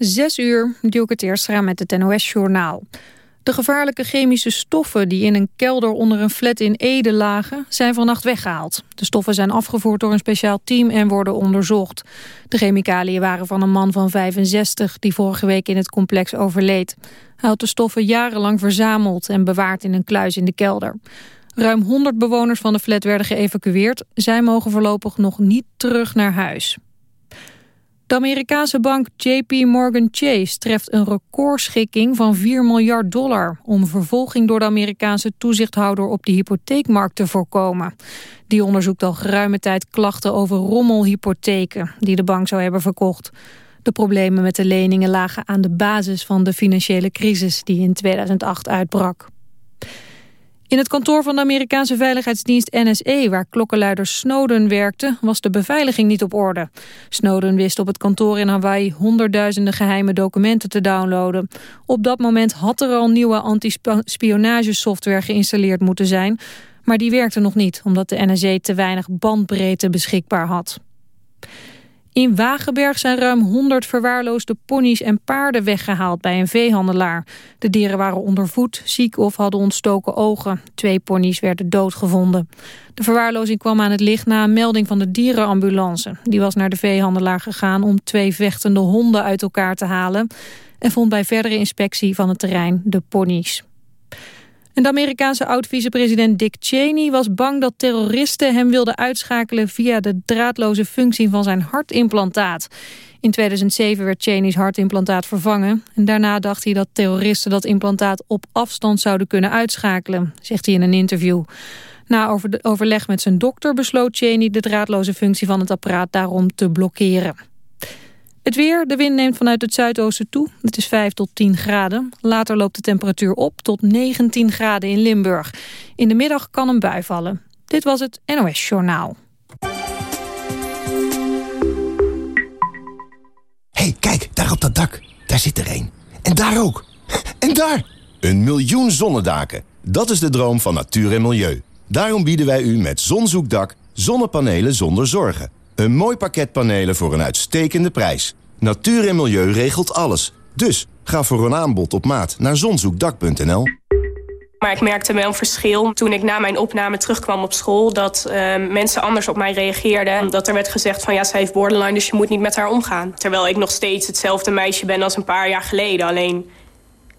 Zes uur, Dielke Teerstra met het NOS-journaal. De gevaarlijke chemische stoffen die in een kelder onder een flat in Ede lagen... zijn vannacht weggehaald. De stoffen zijn afgevoerd door een speciaal team en worden onderzocht. De chemicaliën waren van een man van 65 die vorige week in het complex overleed. Hij had de stoffen jarenlang verzameld en bewaard in een kluis in de kelder. Ruim 100 bewoners van de flat werden geëvacueerd. Zij mogen voorlopig nog niet terug naar huis. De Amerikaanse bank JP Morgan Chase treft een recordschikking van 4 miljard dollar... om vervolging door de Amerikaanse toezichthouder op de hypotheekmarkt te voorkomen. Die onderzoekt al geruime tijd klachten over rommelhypotheken... die de bank zou hebben verkocht. De problemen met de leningen lagen aan de basis van de financiële crisis... die in 2008 uitbrak. In het kantoor van de Amerikaanse veiligheidsdienst NSE... waar klokkenluider Snowden werkte, was de beveiliging niet op orde. Snowden wist op het kantoor in Hawaii honderdduizenden geheime documenten te downloaden. Op dat moment had er al nieuwe antispionagesoftware geïnstalleerd moeten zijn... maar die werkte nog niet, omdat de NSE te weinig bandbreedte beschikbaar had. In Wagenberg zijn ruim 100 verwaarloosde ponies en paarden weggehaald bij een veehandelaar. De dieren waren ondervoed, ziek of hadden ontstoken ogen. Twee ponies werden doodgevonden. De verwaarlozing kwam aan het licht na een melding van de dierenambulance. Die was naar de veehandelaar gegaan om twee vechtende honden uit elkaar te halen... en vond bij verdere inspectie van het terrein de ponies. De Amerikaanse oud-vicepresident Dick Cheney was bang dat terroristen hem wilden uitschakelen via de draadloze functie van zijn hartimplantaat. In 2007 werd Cheney's hartimplantaat vervangen. En daarna dacht hij dat terroristen dat implantaat op afstand zouden kunnen uitschakelen, zegt hij in een interview. Na overleg met zijn dokter besloot Cheney de draadloze functie van het apparaat daarom te blokkeren. Het weer, de wind neemt vanuit het zuidoosten toe. Het is 5 tot 10 graden. Later loopt de temperatuur op tot 19 graden in Limburg. In de middag kan een bui vallen. Dit was het NOS Journaal. hey, kijk, daar op dat dak. Daar zit er een. En daar ook. En daar! Een miljoen zonnedaken. Dat is de droom van natuur en milieu. Daarom bieden wij u met Zonzoekdak zonnepanelen zonder zorgen. Een mooi pakket panelen voor een uitstekende prijs. Natuur en milieu regelt alles. Dus ga voor een aanbod op maat naar zonzoekdak.nl. Maar ik merkte wel een verschil toen ik na mijn opname terugkwam op school... dat uh, mensen anders op mij reageerden. Dat er werd gezegd van ja, ze heeft borderline, dus je moet niet met haar omgaan. Terwijl ik nog steeds hetzelfde meisje ben als een paar jaar geleden. Alleen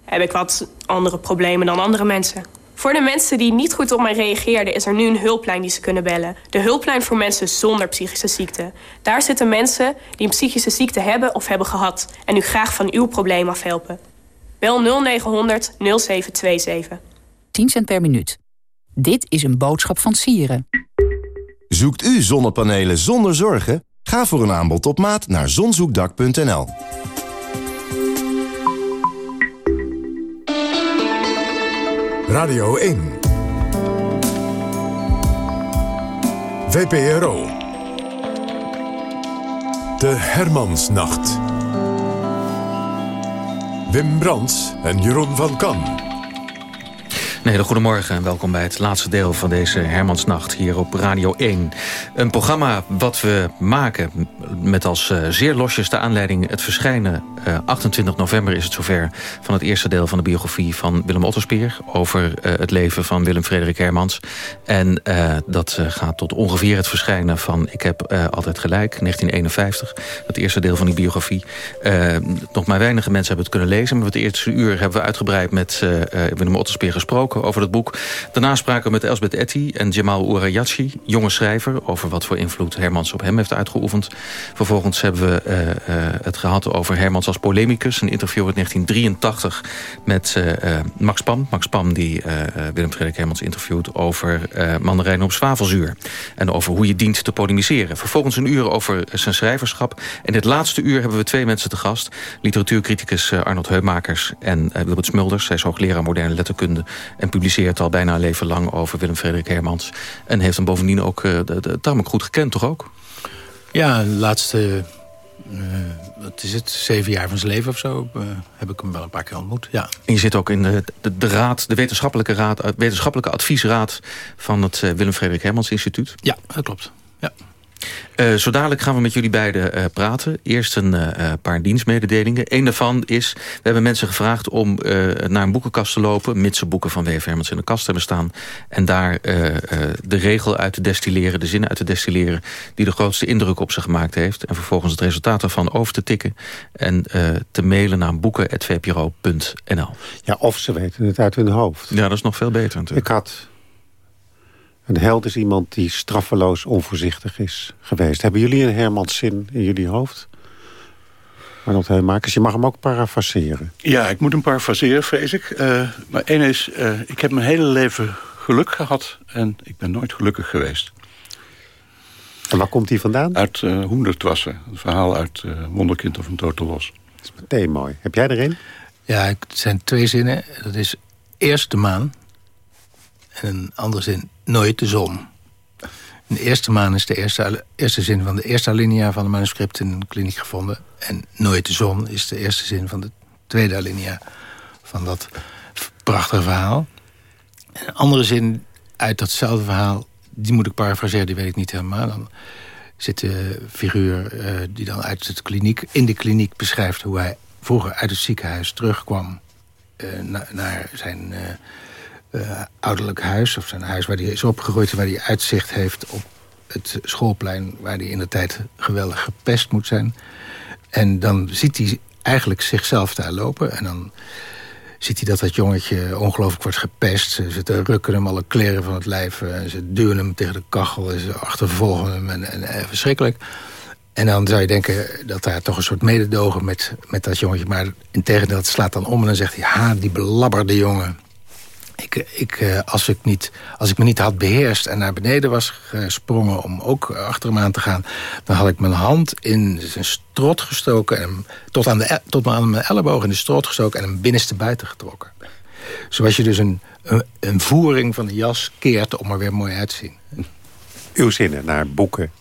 heb ik wat andere problemen dan andere mensen. Voor de mensen die niet goed op mij reageerden... is er nu een hulplijn die ze kunnen bellen. De hulplijn voor mensen zonder psychische ziekte. Daar zitten mensen die een psychische ziekte hebben of hebben gehad... en u graag van uw probleem afhelpen. Bel 0900 0727. 10 cent per minuut. Dit is een boodschap van Sieren. Zoekt u zonnepanelen zonder zorgen? Ga voor een aanbod op maat naar zonzoekdak.nl. Radio 1. VPRO. De Hermansnacht. Wim Brands en Jeroen van Kan. Een hele goedemorgen en welkom bij het laatste deel van deze Hermansnacht hier op Radio 1. Een programma wat we maken met als uh, zeer losjes de aanleiding het verschijnen. Uh, eh, 28 november is het zover van het eerste deel van de biografie van Willem Otterspeer... over uh, het leven van Willem Frederik Hermans. En dat gaat tot ongeveer het verschijnen van Ik heb altijd gelijk, 1951. Het eerste deel van die biografie. nog maar weinige mensen hebben het kunnen lezen... maar het eerste uur hebben we uitgebreid met Willem Otterspeer gesproken over het boek. Daarna spraken we met Elsbeth Etty en Jamal Ourayachi, jonge schrijver... over wat voor invloed Hermans op hem heeft uitgeoefend. Vervolgens hebben we uh, uh, het gehad over Hermans als polemicus. Een interview uit 1983 met uh, Max Pam. Max Pam die Willem Frederik Hermans interviewt over mandarijn op zwavelzuur. En over hoe je dient te polemiseren. Vervolgens een uur over zijn schrijverschap. En dit laatste uur hebben we twee mensen te gast. Literatuurcriticus Arnold Heumakers en Wilbert Smulders. Hij is hoogleraar moderne letterkunde en publiceert al bijna een leven lang over Willem Frederik Hermans. En heeft hem bovendien ook uh, tamelijk goed gekend, toch ook? Ja, de laatste... Uh, wat is het, zeven jaar van zijn leven of zo, uh, heb ik hem wel een paar keer ontmoet. Ja. En je zit ook in de, de, de raad, de wetenschappelijke, raad, wetenschappelijke adviesraad van het Willem Frederik Hermans Instituut. Ja, dat klopt. Ja. Uh, zo dadelijk gaan we met jullie beiden uh, praten. Eerst een uh, paar dienstmededelingen. Eén daarvan is, we hebben mensen gevraagd om naar een boekenkast te lopen... mits ze boeken van W.F. Hermans in de kast hebben staan... en daar de regel uit te destilleren, de zin uit te destilleren... die de grootste indruk op ze gemaakt heeft... en vervolgens het resultaat daarvan over te tikken... en te mailen naar boeken.vpro.nl. Ja, of ze weten het uit hun hoofd. Ja, dat is nog veel beter natuurlijk. Ik had een held is iemand die straffeloos onvoorzichtig is geweest. Hebben jullie een Hermanszin in jullie hoofd? Arnold Heumakers, je mag hem ook parafraseren. Ja, ik moet hem parafraseren, vrees ik. Uh, maar één is, uh, ik heb mijn hele leven geluk gehad... en ik ben nooit gelukkig geweest. En waar komt hij vandaan? Uit uh, Hoendertwassen. Een verhaal uit Wonderkind of een Total Los. Dat is meteen mooi. Heb jij erin? Ja, het zijn twee zinnen. Dat is eerst de maan. En een andere zin, nooit de zon. De eerste maan is de eerste, eerste zin van de eerste alinea van het manuscript in een kliniek gevonden. En nooit de zon is de eerste zin van de tweede alinea van dat prachtige verhaal. En een andere zin uit datzelfde verhaal, die moet ik parafraseren, die weet ik niet helemaal. Dan zit de figuur uh, die dan uit de kliniek, in de kliniek beschrijft hoe hij vroeger uit het ziekenhuis terugkwam na, naar zijn... Uh, uh, ouderlijk huis, of zijn huis waar hij is opgegroeid... waar hij uitzicht heeft op het schoolplein... waar hij in de tijd geweldig gepest moet zijn. En dan ziet hij eigenlijk zichzelf daar lopen... en dan ziet hij dat dat jongetje ongelooflijk wordt gepest. Ze rukken hem alle kleren van het lijf. En ze duwen hem tegen de kachel. En ze achtervolgen hem. En, en, verschrikkelijk. En dan zou je denken dat daar toch een soort mededogen met, met dat jongetje. Maar in tegendeel, slaat dan om en dan zegt hij... ha, die belabberde jongen. Ik, ik, eh, als, ik niet, als ik me niet had beheerst en naar beneden was gesprongen... om ook achter hem aan te gaan... dan had ik mijn hand in zijn strot gestoken... en tot, aan, de, tot aan mijn elleboog in de strot gestoken... en hem binnenste buiten getrokken. Zoals je dus een, een, een voering van een jas keert om er weer mooi uit te zien. Uw zinnen naar boeken,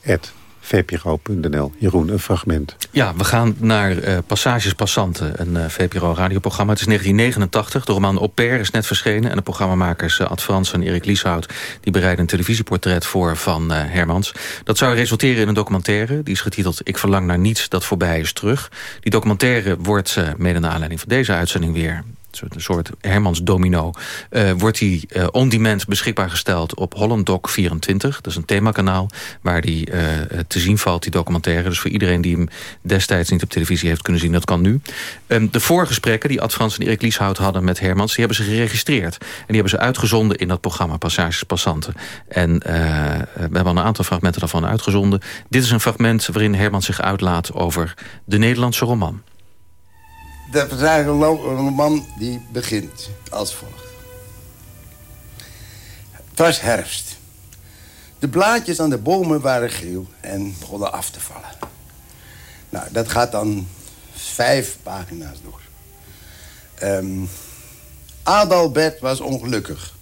vpro.nl. Jeroen, een fragment. Ja, we gaan naar uh, Passages Passanten, een uh, VPRO-radioprogramma. Het is 1989, de roman Au pair is net verschenen... en de programmamakers uh, Ad Frans en Erik Lieshout... die bereiden een televisieportret voor van Hermans. Dat zou resulteren in een documentaire. Die is getiteld Ik verlang naar niets dat voorbij is terug. Die documentaire wordt, mede naar aanleiding van deze uitzending weer een soort Hermans domino, uh, wordt die uh, on-demand beschikbaar gesteld op Holland Doc 24. Dat is een themakanaal waar die uh, te zien valt, die documentaire. Dus voor iedereen die hem destijds niet op televisie heeft kunnen zien, dat kan nu. Um, de voorgesprekken die Ad Frans en Erik Lieshout hadden met Hermans, die hebben ze geregistreerd. En die hebben ze uitgezonden in dat programma Passages Passanten. En we hebben al een aantal fragmenten daarvan uitgezonden. Dit is een fragment waarin Hermans zich uitlaat over de Nederlandse roman de roman die begint als volgt. Het was herfst. De blaadjes aan de bomen waren geel en begonnen af te vallen. Nou, dat gaat dan vijf pagina's door. Um, Adalbert was ongelukkig.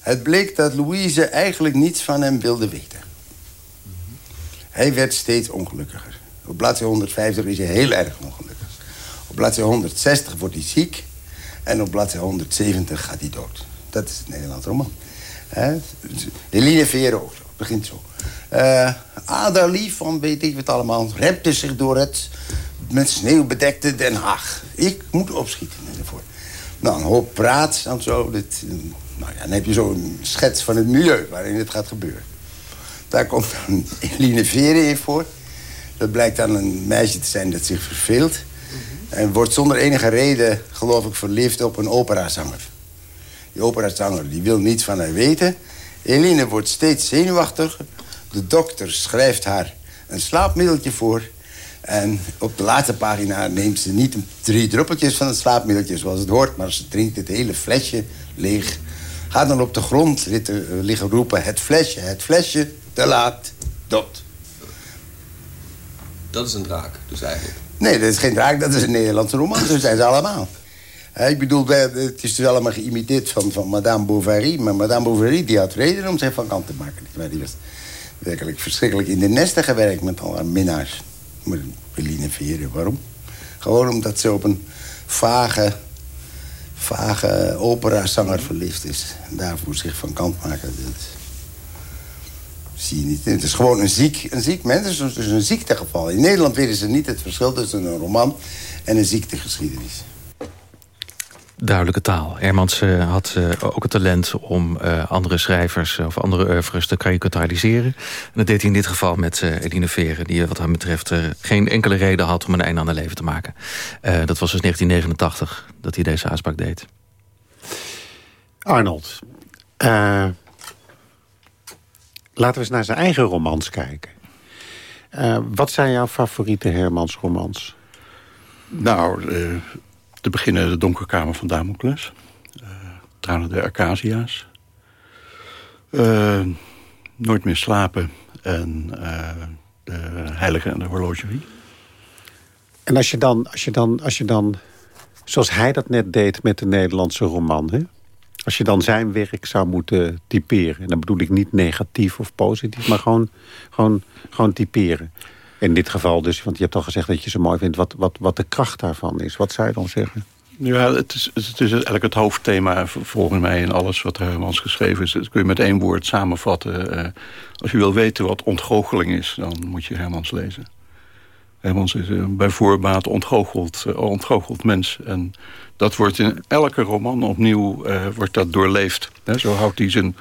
Het bleek dat Louise eigenlijk niets van hem wilde weten. Hij werd steeds ongelukkiger. Op bladzijde 150 is hij heel erg ongelukkig. Op bladzijde 160 wordt hij ziek. En op bladzijde 170 gaat hij dood. Dat is het Nederlands roman. He? Eline Vero, begint zo. Uh, van weet ik wat allemaal repte zich door het met sneeuw bedekte Den Haag. Ik moet opschieten ervoor. Nou, een hoop praat en zo. Dit, nou ja, dan heb je zo'n schets van het milieu waarin het gaat gebeuren. Daar komt dan Eline Vere in voor. Dat blijkt dan een meisje te zijn dat zich verveelt. En wordt zonder enige reden, geloof ik, verliefd op een operazanger. Die operazanger die wil niets van haar weten. Eline wordt steeds zenuwachtig. De dokter schrijft haar een slaapmiddeltje voor. En op de laatste pagina neemt ze niet drie druppeltjes van het slaapmiddeltje zoals het hoort... maar ze drinkt het hele flesje leeg. Gaat dan op de grond liggen roepen... het flesje, het flesje, te laat, dood. Dat is een draak, dus eigenlijk. Nee, dat is geen draak, dat is een Nederlandse roman. Zo zijn ze allemaal. ik bedoel, het is dus allemaal geïmiteerd van, van Madame Bovary. Maar Madame Bovary die had reden om zich van kant te maken. Maar die was werkelijk verschrikkelijk in de nesten gewerkt met al haar minnaars. Met Eline Veren, waarom? Gewoon omdat ze op een vage, vage operazanger verliefd is. En daarvoor zich van kant maken. Zie je niet. Het is gewoon een ziek, een ziek mens, het is dus een ziektegeval. In Nederland weten ze niet het verschil tussen een roman en een ziektegeschiedenis. Duidelijke taal. Hermans uh, had uh, ook het talent om uh, andere schrijvers of andere oeuvres te karikaturiseren. En dat deed hij in dit geval met Eline Veren... die wat hem betreft geen enkele reden had om een einde aan haar leven te maken. dat was dus 1989 dat hij deze aanspraak deed. Arnold, laten we eens naar zijn eigen romans kijken. wat zijn jouw favoriete Hermans romans? Nou, te beginnen de donkerkamer van Damocles. Uh, Tranen der Acacia's. Nooit meer slapen. En de heilige en de horlogerie. En als je dan, als je dan, als je dan zoals hij dat net deed met de Nederlandse roman... Hè? Als je dan zijn werk zou moeten typeren... en dan bedoel ik niet negatief of positief... maar gewoon, gewoon, gewoon typeren. In dit geval dus, want je hebt al gezegd dat je ze mooi vindt... wat, wat, wat de kracht daarvan is. Wat zou je dan zeggen? Ja, het is, het is eigenlijk het hoofdthema volgens mij in alles wat Hermans geschreven is. Dat kun je met één woord samenvatten. Uh, als je wil weten wat ontgoocheling is, dan moet je Hermans lezen. Hermans is een bij voorbaat ontgoocheld, uh, ontgoocheld mens. En dat wordt in elke roman opnieuw uh, wordt dat doorleefd. zo houdt hij zijn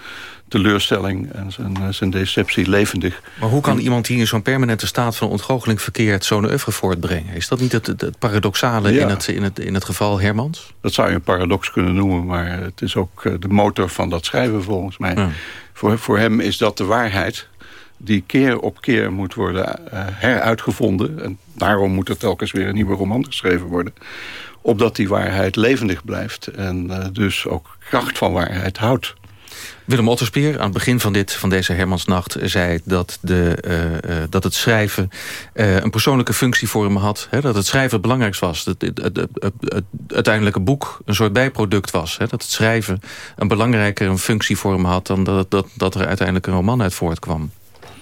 teleurstelling en zijn, eh, zijn deceptie levendig. Maar hoe kan iemand die in zo'n permanente staat van ontgoocheling verkeerd zo'n oeuvre voortbrengen? Is dat niet het, het, paradoxale in, het, in, het, in het geval Hermans? Dat zou je een paradox kunnen noemen, maar het is ook eh, de motor van dat schrijven volgens mij. Voor, voor hem is dat de waarheid die keer op keer moet worden uh, heruitgevonden. En daarom moet er telkens weer een nieuwe roman geschreven worden. Opdat die waarheid levendig blijft en uh, dus ook kracht van waarheid houdt. Willem Otterspeer aan het begin van, dit, van deze Hermansnacht zei dat, de, uh, dat het schrijven een persoonlijke functie voor hem had. Hè, dat het schrijven het was. Dat het, het, het, uiteindelijke boek een soort bijproduct was. Hè, dat het schrijven een belangrijkere functie voor hem had... dan dat, dat, dat er uiteindelijk een roman uit voortkwam.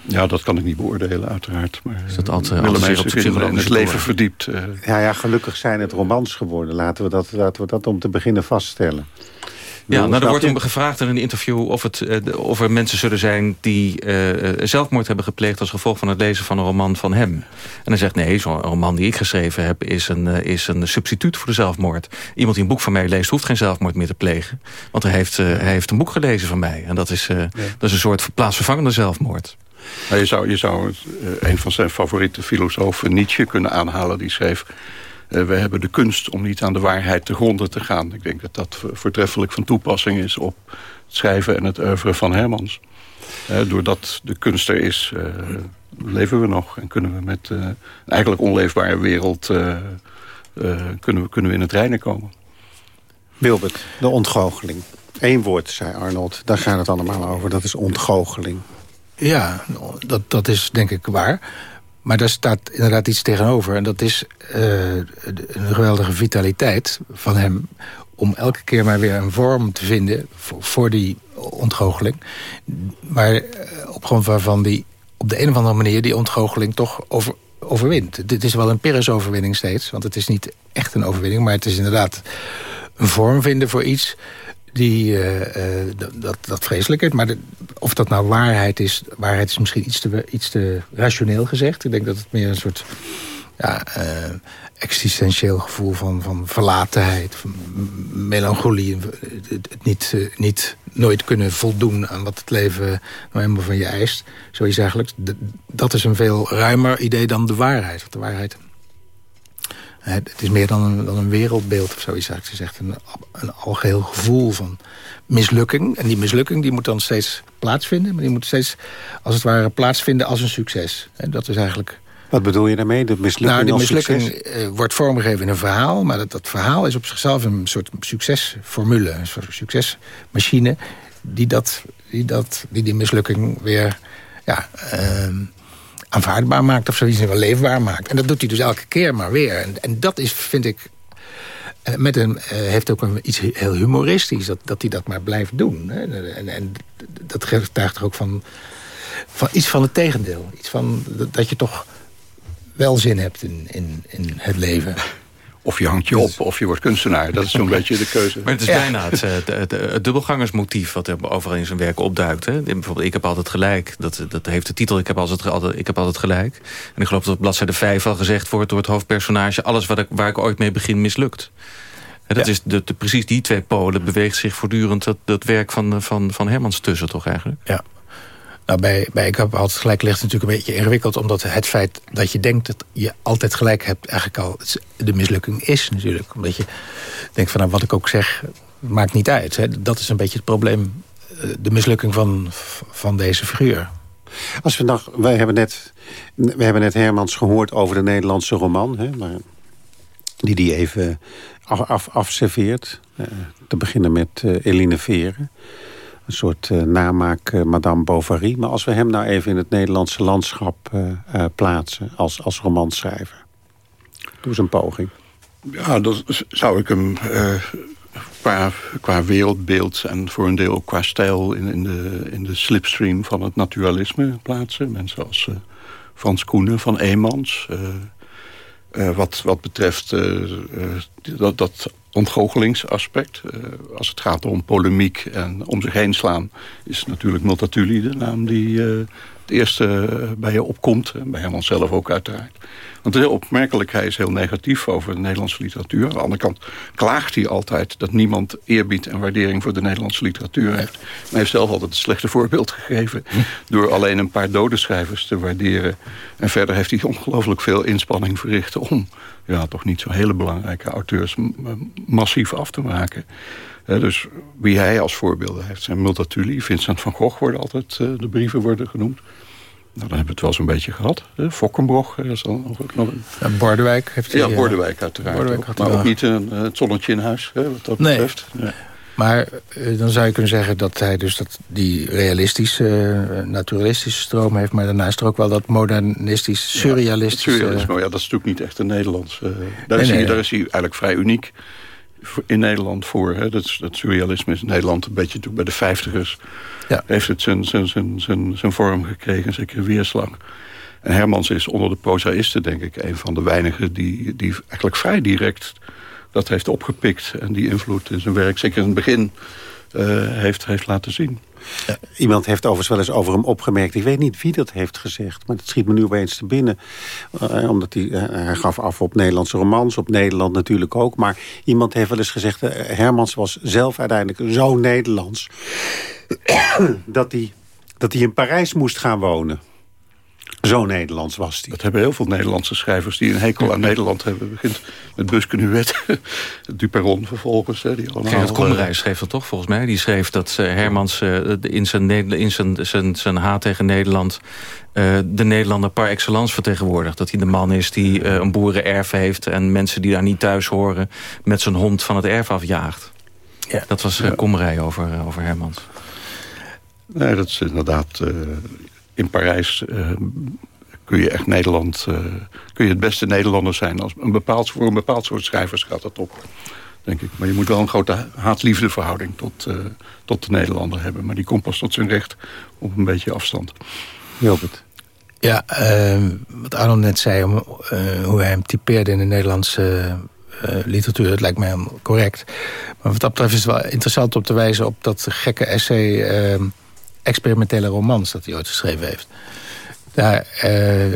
Ja, dat kan ik niet beoordelen, uiteraard. Maar, is dat altijd, altijd op de in het leven verdiept. Ja, ja, gelukkig zijn het romans geworden. Laten we dat, laten we dat om te beginnen vaststellen. Ja, nou, er wordt hem gevraagd in een interview of, het, uh, of er mensen zullen zijn... die uh, zelfmoord hebben gepleegd als gevolg van het lezen van een roman van hem. En hij zegt, nee, zo'n roman die ik geschreven heb... Is een, uh, is een substituut voor de zelfmoord. Iemand die een boek van mij leest, hoeft geen zelfmoord meer te plegen. Want hij heeft, hij heeft een boek gelezen van mij. En dat is, ja. dat is een soort plaatsvervangende zelfmoord. Nou, je zou, je zou een van zijn favoriete filosofen, Nietzsche, kunnen aanhalen. Die schreef... Uh, we hebben de kunst om niet aan de waarheid te gronden te gaan. Ik denk dat dat voortreffelijk van toepassing is op het schrijven en het oeuvre van Hermans. Uh, doordat de kunst er is, leven we nog. En kunnen we met een eigenlijk onleefbare wereld kunnen, we, kunnen we in het reinen komen. Wilbert, de ontgoocheling. Eén woord, zei Arnold. Daar gaat het allemaal over. Dat is ontgoocheling. Ja, dat, dat is denk ik waar. Maar daar staat inderdaad iets tegenover. En dat is uh, een geweldige vitaliteit van hem... om elke keer maar weer een vorm te vinden voor, voor die ontgoocheling. Maar uh, op grond waarvan die op de een of andere manier... die ontgoocheling toch over, overwint. Dit is wel een Pyrrhus-overwinning steeds. Want het is niet echt een overwinning. Maar het is inderdaad een vorm vinden voor iets die, uh, uh, dat, dat vreselijk is. Maar of dat nou waarheid is... waarheid is misschien iets te, iets te rationeel gezegd. Ik denk dat het meer een soort ja, uh, existentieel gevoel van, van verlatenheid... Melancholie, het, niet, niet nooit kunnen voldoen... aan wat het leven nou helemaal van je eist. Zoiets eigenlijk. dat is een veel ruimer idee dan de waarheid. De waarheid het is meer dan een, dan een wereldbeeld of zoiets. Het is echt een, een algeheel gevoel van mislukking. En die mislukking die moet dan steeds plaatsvinden. Maar die moet steeds, als het ware, plaatsvinden als een succes. En dat is eigenlijk... Wat bedoel je daarmee? De mislukking nou, de mislukking uh, wordt vormgegeven in een verhaal. Maar dat, dat verhaal is op zichzelf een soort succesformule. Een soort succesmachine die, dat, die, dat, die die mislukking weer... Ja, uh, aanvaardbaar maakt of zoiets wel leefbaar maakt. En dat doet hij dus elke keer maar weer. En, en dat is, vind ik, eh, met een, uh, heeft ook een, iets heel humoristisch... dat, dat hij dat maar blijft doen. Hè? En, en dat getuigt er ook van, van iets van het tegendeel. Iets van dat je toch wel zin hebt in, in, in het leven. Of je hangt je op, of je wordt kunstenaar. Dat is zo'n beetje de keuze. Maar het is bijna het, het, het, het, dubbelgangersmotief... wat er overal in zijn werk opduikt. Hè? Bijvoorbeeld, ik heb altijd gelijk. Dat, dat heeft de titel, ik heb, altijd, altijd, ik heb altijd gelijk. En ik geloof dat op bladzijde 5 al gezegd wordt... door het hoofdpersonage... alles wat ik, waar ik ooit mee begin mislukt. En dat is de, de, precies die twee polen beweegt zich voortdurend... dat, dat werk van, van, van Hermans tussen toch eigenlijk? Ja. Nou, bij, Ik heb altijd gelijk ligt natuurlijk een beetje ingewikkeld... omdat het feit dat je denkt dat je altijd gelijk hebt... eigenlijk al de mislukking is natuurlijk. Omdat je denkt van nou, wat ik ook zeg, maakt niet uit. Hè. Dat is een beetje het probleem, eh, de mislukking van, van deze figuur. Als we nog, wij hebben net, we hebben net Hermans gehoord over de Nederlandse roman... Hè, maar die die even af, af, afserveert. Uh, te beginnen met uh, Eline Veren een soort uh, namaak uh, Madame Bovary. Maar als we hem nou even in het Nederlandse landschap uh, plaatsen als, als romanschrijver. Doe eens een poging. Ja, dan zou ik hem qua, qua wereldbeeld en voor een deel ook qua stijl... in, in, de, in de slipstream van het naturalisme plaatsen. Mensen als Frans Koenen van Eemans... wat, wat betreft dat, dat ontgoochelingsaspect. Uh, als het gaat om polemiek en om zich heen slaan... is natuurlijk Multatuli de naam die uh, het eerste bij je opkomt. En bij Herman zelf ook uiteraard. Want het is heel opmerkelijk, hij is heel negatief over de Nederlandse literatuur. Aan de andere kant klaagt hij altijd dat niemand eerbied en waardering voor de Nederlandse literatuur heeft. Maar hij heeft zelf altijd een slechte voorbeeld gegeven... door alleen een paar dode schrijvers te waarderen. En verder heeft hij ongelooflijk veel inspanning verricht... om ja, toch niet zo hele belangrijke auteurs massief af te maken. dus wie hij als voorbeelden heeft zijn Multatuli, Vincent van Gogh worden altijd uh, de brieven worden genoemd. Nou, dan hebben we het wel zo'n beetje gehad. Hè? Fokkenbroch is dan nog, een... Ja, Bordewijk heeft hij... Ja, Bordewijk uiteraard. Bordewijk ook, maar ook niet een, het zonnetje in huis, hè, wat dat nee. betreft. Ja. Maar dan zou je kunnen zeggen dat hij dus dat die realistische, naturalistische stroom heeft... maar daarnaast er ook wel dat modernistisch, surrealistische... Ja, surrealisme, ja, dat is natuurlijk niet echt een Nederlands. Uh, daar, nee, is nee, hij, daar is hij eigenlijk vrij uniek in Nederland voor. Hè. Dat, dat surrealisme is in Nederland een beetje bij de vijftigers... Ja. heeft het zijn, zijn, zijn, zijn, zijn vorm gekregen, zeker weerslag. En Hermans is onder de prozaïsten, denk ik... een van de weinigen die, die eigenlijk vrij direct dat heeft opgepikt... en die invloed in zijn werk, zeker in het begin, uh, heeft, heeft laten zien. Iemand heeft overigens wel eens over hem opgemerkt. Ik weet niet wie dat heeft gezegd, maar het schiet me nu opeens te binnen. Uh, omdat hij, uh, hij gaf af op Nederlandse romans, op Nederland natuurlijk ook. Maar iemand heeft wel eens gezegd... Hermans was zelf uiteindelijk zo Nederlands... dat hij, dat hij in Parijs moest gaan wonen. Zo Nederlands was hij. Dat hebben heel veel Nederlandse schrijvers die een hekel aan Nederland hebben. begint met Buskenuet, Duperon vervolgens. Hè, die allemaal, Gerrit Komrij uh, schreef dat toch volgens mij. Die schreef dat uh, Hermans uh, in, zijn, in zijn, zijn, zijn haat tegen Nederland... de Nederlander par excellence vertegenwoordigt. Dat hij de man is die een boerenerf heeft... en mensen die daar niet thuis horen... met zijn hond van het erf afjaagt. Ja. Dat was uh, Komrij over, over Hermans. Nee, dat is inderdaad in Parijs uh, kun je echt Nederland... Uh, kun je het beste Nederlander zijn. Als een bepaald, voor een bepaald soort schrijvers gaat dat op. Denk ik. Maar je moet wel een grote haat-liefde verhouding tot, uh, tot de Nederlander hebben. Maar die komt pas tot zijn recht op een beetje afstand. Jobert. Ja, wat Arnold net zei, om, hoe hij hem typeerde in de Nederlandse literatuur, dat lijkt mij helemaal correct. Maar wat dat betreft is het wel interessant om te wijzen op dat gekke essay experimentele romans dat hij ooit geschreven heeft. Daar uh,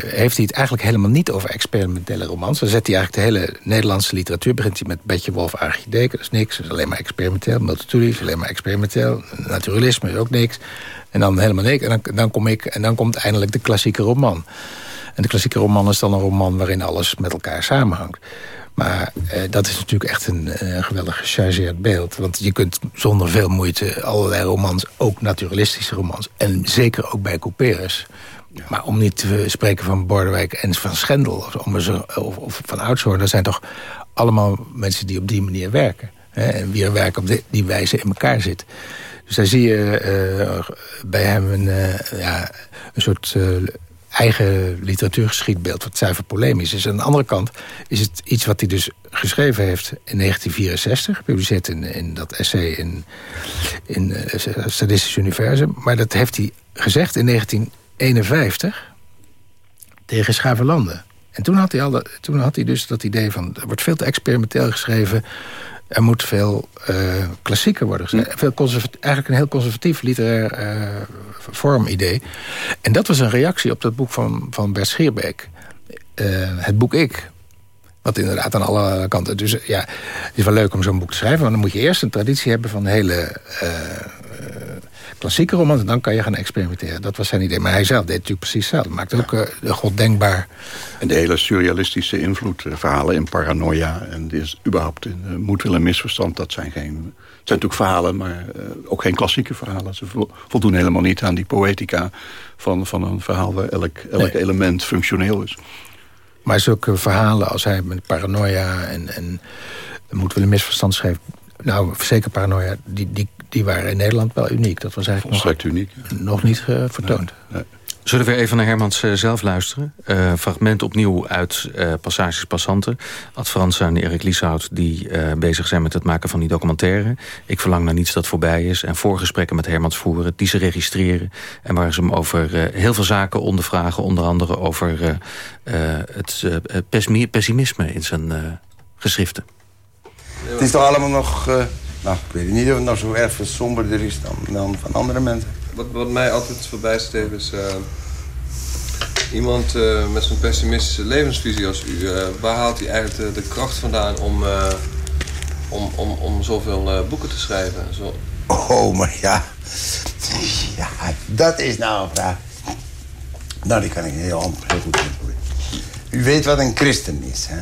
heeft hij het eigenlijk helemaal niet over experimentele romans. Dan zet hij eigenlijk de hele Nederlandse literatuur. Begint hij met Betje Wolf Archideken, dat is niks. Dat is alleen maar experimenteel. Multatuli is alleen maar experimenteel. Naturalisme is ook niks. En dan helemaal niks. En dan, dan, kom ik, en dan komt eindelijk de klassieke roman. En de klassieke roman is dan een roman waarin alles met elkaar samenhangt. Maar eh, dat is natuurlijk echt een uh, geweldig gechargeerd beeld. Want je kunt zonder veel moeite allerlei romans, ook naturalistische romans... en zeker ook bij Couperus... Maar om niet te spreken van Bordewijk en van Schendel of, of, of van Oudshoorn... dat zijn toch allemaal mensen die op die manier werken. Hè, en wie er werk op die wijze in elkaar zit. Dus daar zie je uh, bij hem een, uh, ja, een soort eigen literatuurgeschiedbeeld... wat zuiver polemisch is. Aan de andere kant is het iets wat hij dus geschreven heeft in 1964... gepubliceerd in, in dat essay in, in uh, Statistisch Universum. Maar dat heeft hij gezegd in 1951 tegen Schavenlanden. En toen had, hij al, toen had hij dus dat idee van... er wordt veel te experimenteel geschreven... er moet veel uh, klassieker worden geschreven. Veel eigenlijk een heel conservatief literair uh, vormidee. En dat was een reactie op dat boek van, van Bert Schierbeek. Uh, het boek Ik. Wat inderdaad aan alle kanten... Dus ja, het is wel leuk om zo'n boek te schrijven... maar dan moet je eerst een traditie hebben van hele klassieke romans... en dan kan je gaan experimenteren. Dat was zijn idee. Maar hij zelf deed natuurlijk precies hetzelfde. Maakte ook uh, de god denkbaar. En de hele surrealistische invloed. Uh, verhalen in paranoia. En dit is überhaupt in uh, moed, wil en misverstand. Dat zijn geen... Het zijn natuurlijk verhalen, maar ook geen klassieke verhalen. Ze voldoen helemaal niet aan die poëtica van, van een verhaal... waar elk, elk nee. element functioneel is. Maar zulke verhalen als hij met paranoia en, en en misverstand schreef... Nou, zeker paranoia, die, die, die waren in Nederland wel uniek. Dat was eigenlijk nog, uniek. nog niet uh, vertoond. Nee, nee. Zullen we even naar Hermans uh, zelf luisteren? Uh, fragment opnieuw uit uh, Passages Passanten. Ad Frans en Erik Lieshout die bezig zijn met het maken van die documentaire. Ik verlang naar niets dat voorbij is. En voorgesprekken met Hermans voeren, die ze registreren. En waar ze hem over heel veel zaken ondervragen. Onder andere over het pessimisme in zijn geschriften. Het is toch allemaal nog... Nou, ik weet niet of het nog zo erg somberder is dan, dan van andere mensen. Wat, wat mij altijd voorbij steekt is... Uh, iemand uh, met zo'n pessimistische levensvisie als u... waar haalt hij eigenlijk de, de kracht vandaan om, om, om, om zoveel boeken te schrijven? Zo... Oh, maar ja. Ja, dat is nou een vraag. Nou, die kan ik heel, heel goed antwoorden. U weet wat een christen is, hè?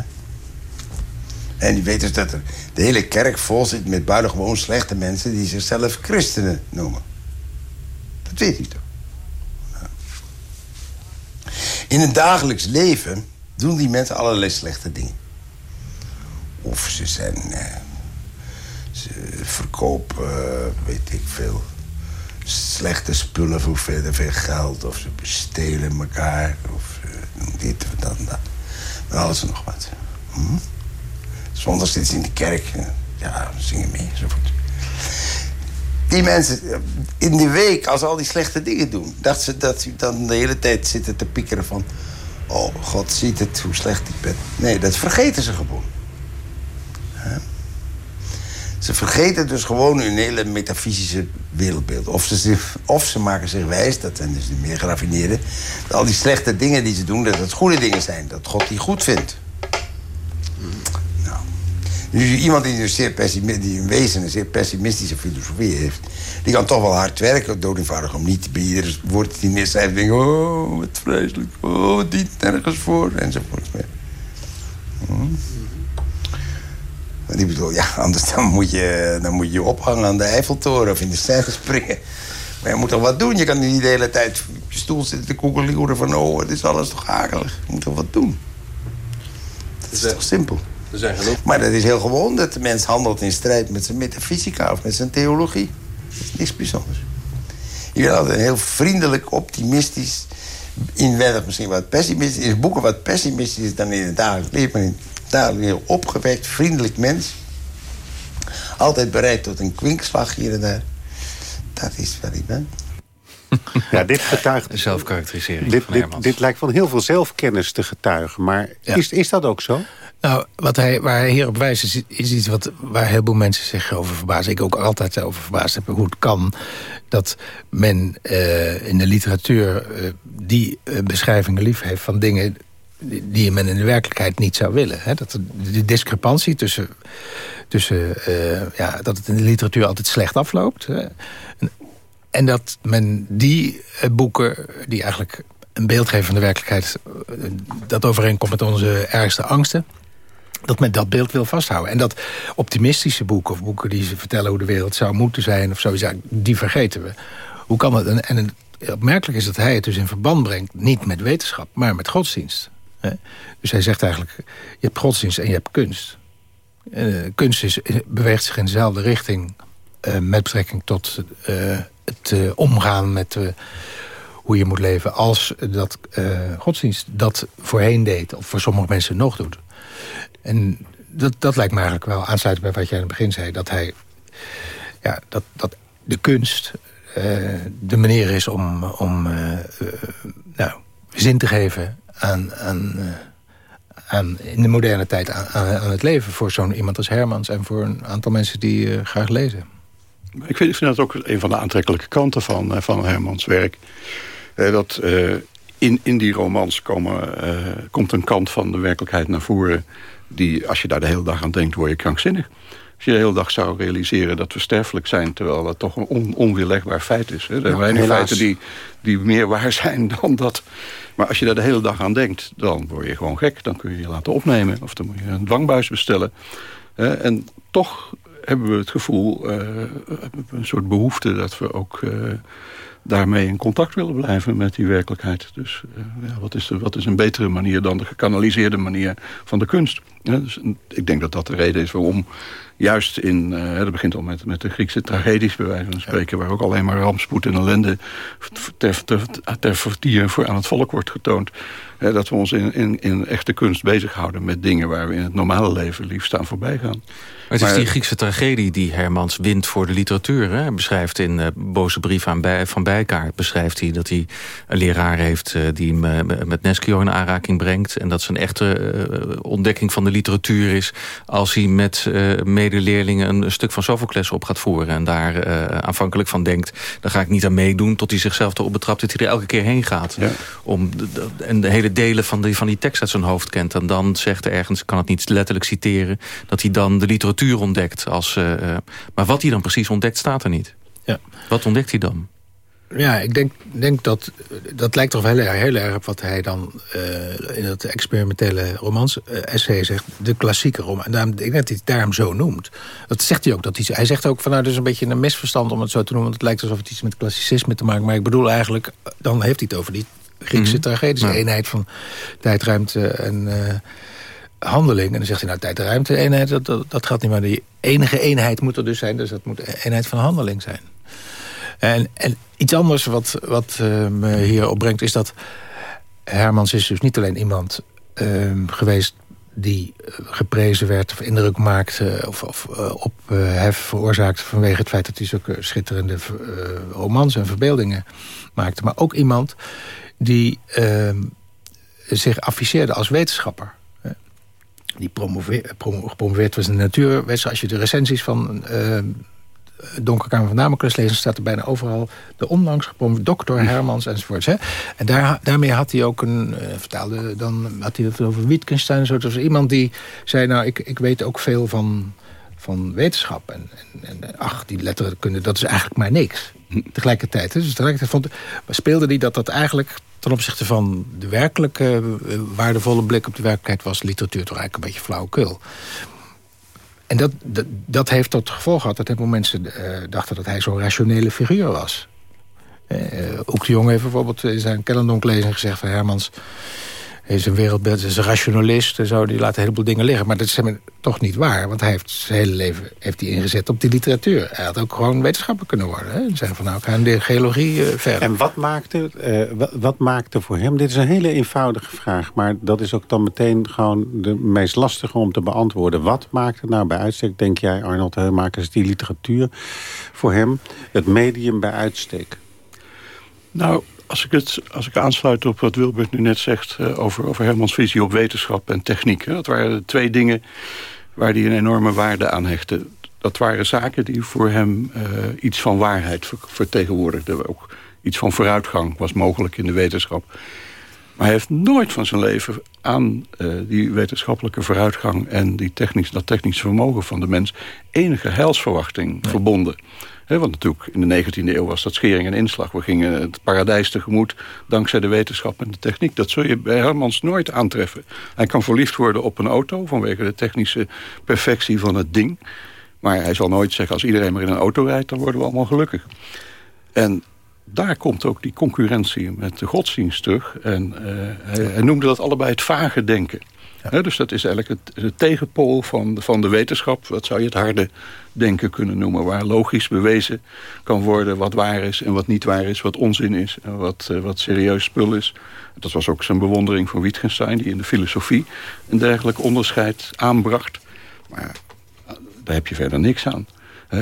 En je weet dus dat er de hele kerk vol zit met buitengewoon slechte mensen... die zichzelf christenen noemen. Dat weet u toch? In het dagelijks leven doen die mensen allerlei slechte dingen. Of ze zijn... Eh, ze verkopen, weet ik veel... slechte spullen voor verder veel geld. Of ze bestelen elkaar. Of uh, dit of dat en dat. Maar alles en nog wat. Hm? Zondag zitten ze in de kerk. Ja, zingen mee, enzovoort. Die mensen eh, in de week, als ze al die slechte dingen doen... dat ze dat ze dan de hele tijd zitten te piekeren van... oh, God ziet het, hoe slecht ik ben. Nee, dat vergeten ze gewoon. Ze vergeten dus gewoon hun hele metafysische wereldbeeld. Of ze, of ze maken zich wijs, dat zijn dus de meer geraffineerden... dat al die slechte dingen die ze doen, dat het goede dingen zijn. Dat God die goed vindt. Nu iemand die, zeer die in wezen een zeer pessimistische filosofie heeft... die kan toch wel hard werken, doodeenvoudig om niet bij ieder woord die neerschrijft... denken, oh, wat vreselijk, oh, wat dient nergens voor, enzovoort. Hmm. Maar die bedoel, ja, anders dan moet, je, dan moet je ophangen aan de Eiffeltoren... of in de scène springen. Maar je moet toch wat doen? Je kan niet de hele tijd op je stoel zitten te koekeloeren van... oh, het is alles toch akelig. Je moet toch wat doen? Dat is toch simpel? Zijn. Maar dat is heel gewoon dat de mens handelt in strijd met zijn metafysica of met zijn theologie. Dat is niks bijzonders. Je bent altijd heel vriendelijk, optimistisch, inwendig misschien wat pessimistisch. In boeken wat pessimistisch is dan in het dagelijks leven. Maar in het dagelijks heel opgewekt, vriendelijk mens. Altijd bereid tot een kwinkslag hier en daar. Dat is wat ik ben. Ja, dit getuigt... Zelfkarakterisering dit, dit, dit, lijkt van heel veel zelfkennis te getuigen. Maar is, is dat ook zo? Nou, wat hij, waar hij hier op wijst is, is iets wat, waar heel veel mensen zich over verbazen. Ik ook altijd over verbaasd heb. Hoe het kan dat men uh, in de literatuur uh, die uh, beschrijvingen lief heeft van dingen die men in de werkelijkheid niet zou willen. Hè? Dat de discrepantie tussen, tussen ja, dat het in de literatuur altijd slecht afloopt. Hè? En, dat men die boeken, die eigenlijk een beeld geven van de werkelijkheid... dat overeenkomt met onze ergste angsten dat men dat beeld wil vasthouden. En dat optimistische boeken, of boeken die ze vertellen hoe de wereld zou moeten zijn... of zoiets, die vergeten we. Hoe kan dat? En, en opmerkelijk is dat hij het dus in verband brengt... niet met wetenschap, maar met godsdienst. Dus hij zegt eigenlijk, je hebt godsdienst en je hebt kunst. Uh, kunst is, beweegt zich in dezelfde richting... Uh, met betrekking tot uh, het omgaan met hoe je moet leven... als dat godsdienst dat voorheen deed, of voor sommige mensen nog doet. En dat, dat lijkt me eigenlijk wel aansluitend bij wat jij in het begin zei. Dat hij, ja, dat, dat de kunst de manier is om, om nou, zin te geven aan, aan, aan, in de moderne tijd aan, aan het leven... voor zo'n iemand als Hermans en voor een aantal mensen die graag lezen. Ik vind, ik vind dat ook een van de aantrekkelijke kanten van, van Hermans werk. dat in, in die romans komen, komt een kant van de werkelijkheid naar voren... die, als je daar de hele dag aan denkt, word je krankzinnig. Als je de hele dag zou realiseren dat we sterfelijk zijn... terwijl dat toch een on, onweerlegbaar feit is. Hè. Er zijn weinig feiten die, die meer waar zijn dan dat. Maar als je daar de hele dag aan denkt, dan word je gewoon gek. Dan kun je je laten opnemen of dan moet je een dwangbuis bestellen. en toch hebben we het gevoel, uh, een soort behoefte... dat we ook uh, daarmee in contact willen blijven met die werkelijkheid. Dus uh, ja, wat, is de, wat is een betere manier dan de gekanaliseerde manier van de kunst? Ja, dus, ik denk dat dat de reden is waarom juist in, uh, dat begint al met, met de Griekse tragedies bij wijze van spreken... waar ook alleen maar rampspoed en ellende ter, ter, ter vertier voor aan het volk wordt getoond. Uh, dat we ons in, in, in echte kunst bezighouden met dingen waar we in het normale leven liefst aan voorbij gaan. Maar het is die Griekse tragedie die Hermans wint voor de literatuur. Hè? Hij beschrijft in uh, Boze Brief aan bij, van Bijkaart... beschrijft hij dat hij een leraar heeft uh, die hem met Nescio in aanraking brengt... en dat zijn echte ontdekking van de literatuur is... als hij met medeleerlingen een, stuk van Sophocles op gaat voeren... en daar aanvankelijk van denkt, daar ga ik niet aan meedoen... tot hij zichzelf erop betrapt dat hij er elke keer heen gaat. Ja. Om de, de, en de hele delen van die, van die tekst uit zijn hoofd kent. En dan zegt er ergens, ik kan het niet letterlijk citeren... dat hij dan de literatuur ontdekt. Als, uh, maar wat hij dan precies ontdekt, staat er niet. Ja. Wat ontdekt hij dan? Ja, ik denk, denk dat... Dat lijkt toch heel, heel erg op wat hij dan uh, in het experimentele romans-essay uh, zegt. De klassieke roman. En daarom, ik denk dat hij het daarom zo noemt. Dat zegt hij ook. Dat hij, hij zegt ook van nou, dat is een beetje een misverstand om het zo te noemen. Want het lijkt alsof het iets met klassicisme te maken. Maar ik bedoel eigenlijk, dan heeft hij het over die Griekse mm -hmm. eenheid van tijd, ruimte en... Uh, handeling. En dan zegt hij, nou, tijd en ruimte eenheid, dat, dat, dat gaat niet maar. De enige eenheid moet er dus zijn, dus dat moet een eenheid van handeling zijn. En, iets anders wat, wat uh, me hier opbrengt is dat... Hermans is dus niet alleen iemand uh, geweest die geprezen werd of indruk maakte... of, of uh, ophef veroorzaakte vanwege het feit dat hij zulke schitterende romans en verbeeldingen maakte. Maar ook iemand die ehm, zich afficheerde als wetenschapper die gepromoveerd was in de natuurwetenschap. Als je de recensies van uh, Donkerkamer van Damocles staat er bijna overal de onlangs gepromoveerd dokter Hermans enzovoorts. Hè? En daar, daarmee had hij ook een... Uh, vertaalde, dan had hij het over Wittgenstein en zo. Dus iemand die zei, nou, ik, ik weet ook veel van, van wetenschap. En, en, en ach, die letterkunde, dat is eigenlijk maar niks. Tegelijkertijd. Hè? Dus tegelijkertijd vond, speelde hij dat dat eigenlijk ten opzichte van de werkelijke eh, waardevolle blik op de werkelijkheid... was literatuur toch eigenlijk een beetje flauwekul. En dat, dat, dat, heeft tot gevolg gehad dat heel veel mensen dachten... dat hij zo'n rationele figuur was. Uh, Ook de Jong heeft bijvoorbeeld in zijn Kellendonk-lezing gezegd... van Hermans hij is een wereldbeeld, is een rationalist en zo. Die laat een heleboel dingen liggen. Maar dat is toch niet waar. Want hij heeft zijn hele leven heeft hij ingezet op die literatuur. Hij had ook gewoon wetenschapper kunnen worden. Hè? En zeggen van nou, ik ga in de geologie uh, verder. En wat maakte, uh, wat, wat, maakte voor hem... Dit is een hele eenvoudige vraag. Maar dat is ook dan meteen gewoon de meest lastige om te beantwoorden. Wat maakte nou bij uitstek, denk jij Arnold Heumakers... die literatuur voor hem het medium bij uitstek? Nou, als ik, het, als ik aansluit op wat Wilbert nu net zegt... Uh, over, over Hermans visie op wetenschap en techniek. Hè, dat waren de twee dingen waar hij een enorme waarde aan hechtte. Dat waren zaken die voor hem uh, iets van waarheid vertegenwoordigden. Ook iets van vooruitgang was mogelijk in de wetenschap. Maar hij heeft nooit van zijn leven aan uh, die wetenschappelijke vooruitgang... en die technisch, dat technische vermogen van de mens... enige heilsverwachting nee. verbonden. Want natuurlijk in de 19e eeuw was dat schering en inslag. We gingen het paradijs tegemoet dankzij de wetenschap en de techniek. Dat zul je bij Hermans nooit aantreffen. Hij kan verliefd worden op een auto vanwege de technische perfectie van het ding. Maar hij zal nooit zeggen, als iedereen maar in een auto rijdt... dan worden we allemaal gelukkig. En daar komt ook die concurrentie met de godsdienst terug. En hij, hij noemde dat allebei het vage denken. Dus dat is eigenlijk het, het tegenpool van, van de wetenschap. Wat zou je het harde denken kunnen noemen. Waar logisch bewezen kan worden wat waar is en wat niet waar is. Wat onzin is en wat, uh, wat serieus spul is. Dat was ook zijn bewondering voor Wittgenstein. Die in de filosofie een dergelijk onderscheid aanbracht. Maar daar heb je verder niks aan.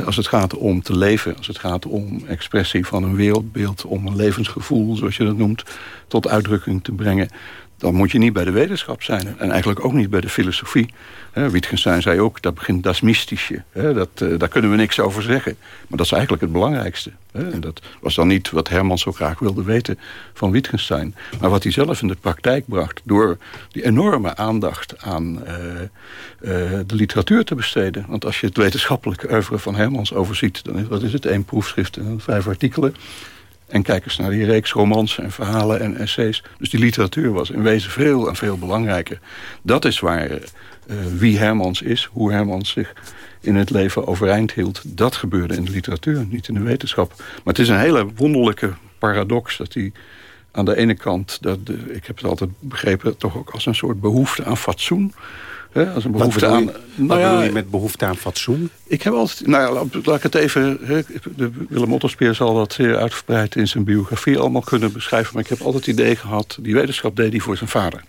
Als het gaat om te leven, als het gaat om expressie van een wereldbeeld... om een levensgevoel, zoals je dat noemt, tot uitdrukking te brengen dan moet je niet bij de wetenschap zijn. En eigenlijk ook niet bij de filosofie. Wittgenstein zei ook, dat begint das mystische. Dat, uh, daar kunnen we niks over zeggen. Maar dat is eigenlijk het belangrijkste. En dat was dan niet wat Herman zo graag wilde weten van Wittgenstein. Maar wat hij zelf in de praktijk bracht... door die enorme aandacht aan uh, uh, de literatuur te besteden. Want als je het wetenschappelijke oeuvre van Hermans overziet... dan wat is het, één proefschrift en vijf artikelen... En kijk eens naar die reeks romans en verhalen en essays. Dus die literatuur was in wezen veel en veel belangrijker. Dat is waar uh, wie Hermans is, hoe Hermans zich in het leven overeind hield. Dat gebeurde in de literatuur, niet in de wetenschap. Maar het is een hele wonderlijke paradox dat hij aan de ene kant... Dat ik heb het altijd begrepen, toch ook als een soort behoefte aan fatsoen als een behoefte wat aan. Nou wat ja, bedoel je met behoefte aan fatsoen? Ik heb altijd. Nou ja, laat ik het even. de Willem Otterspeer zal dat zeer uitgebreid in zijn biografie allemaal kunnen beschrijven. Maar ik heb altijd het idee gehad. Die wetenschap deed hij voor zijn vader.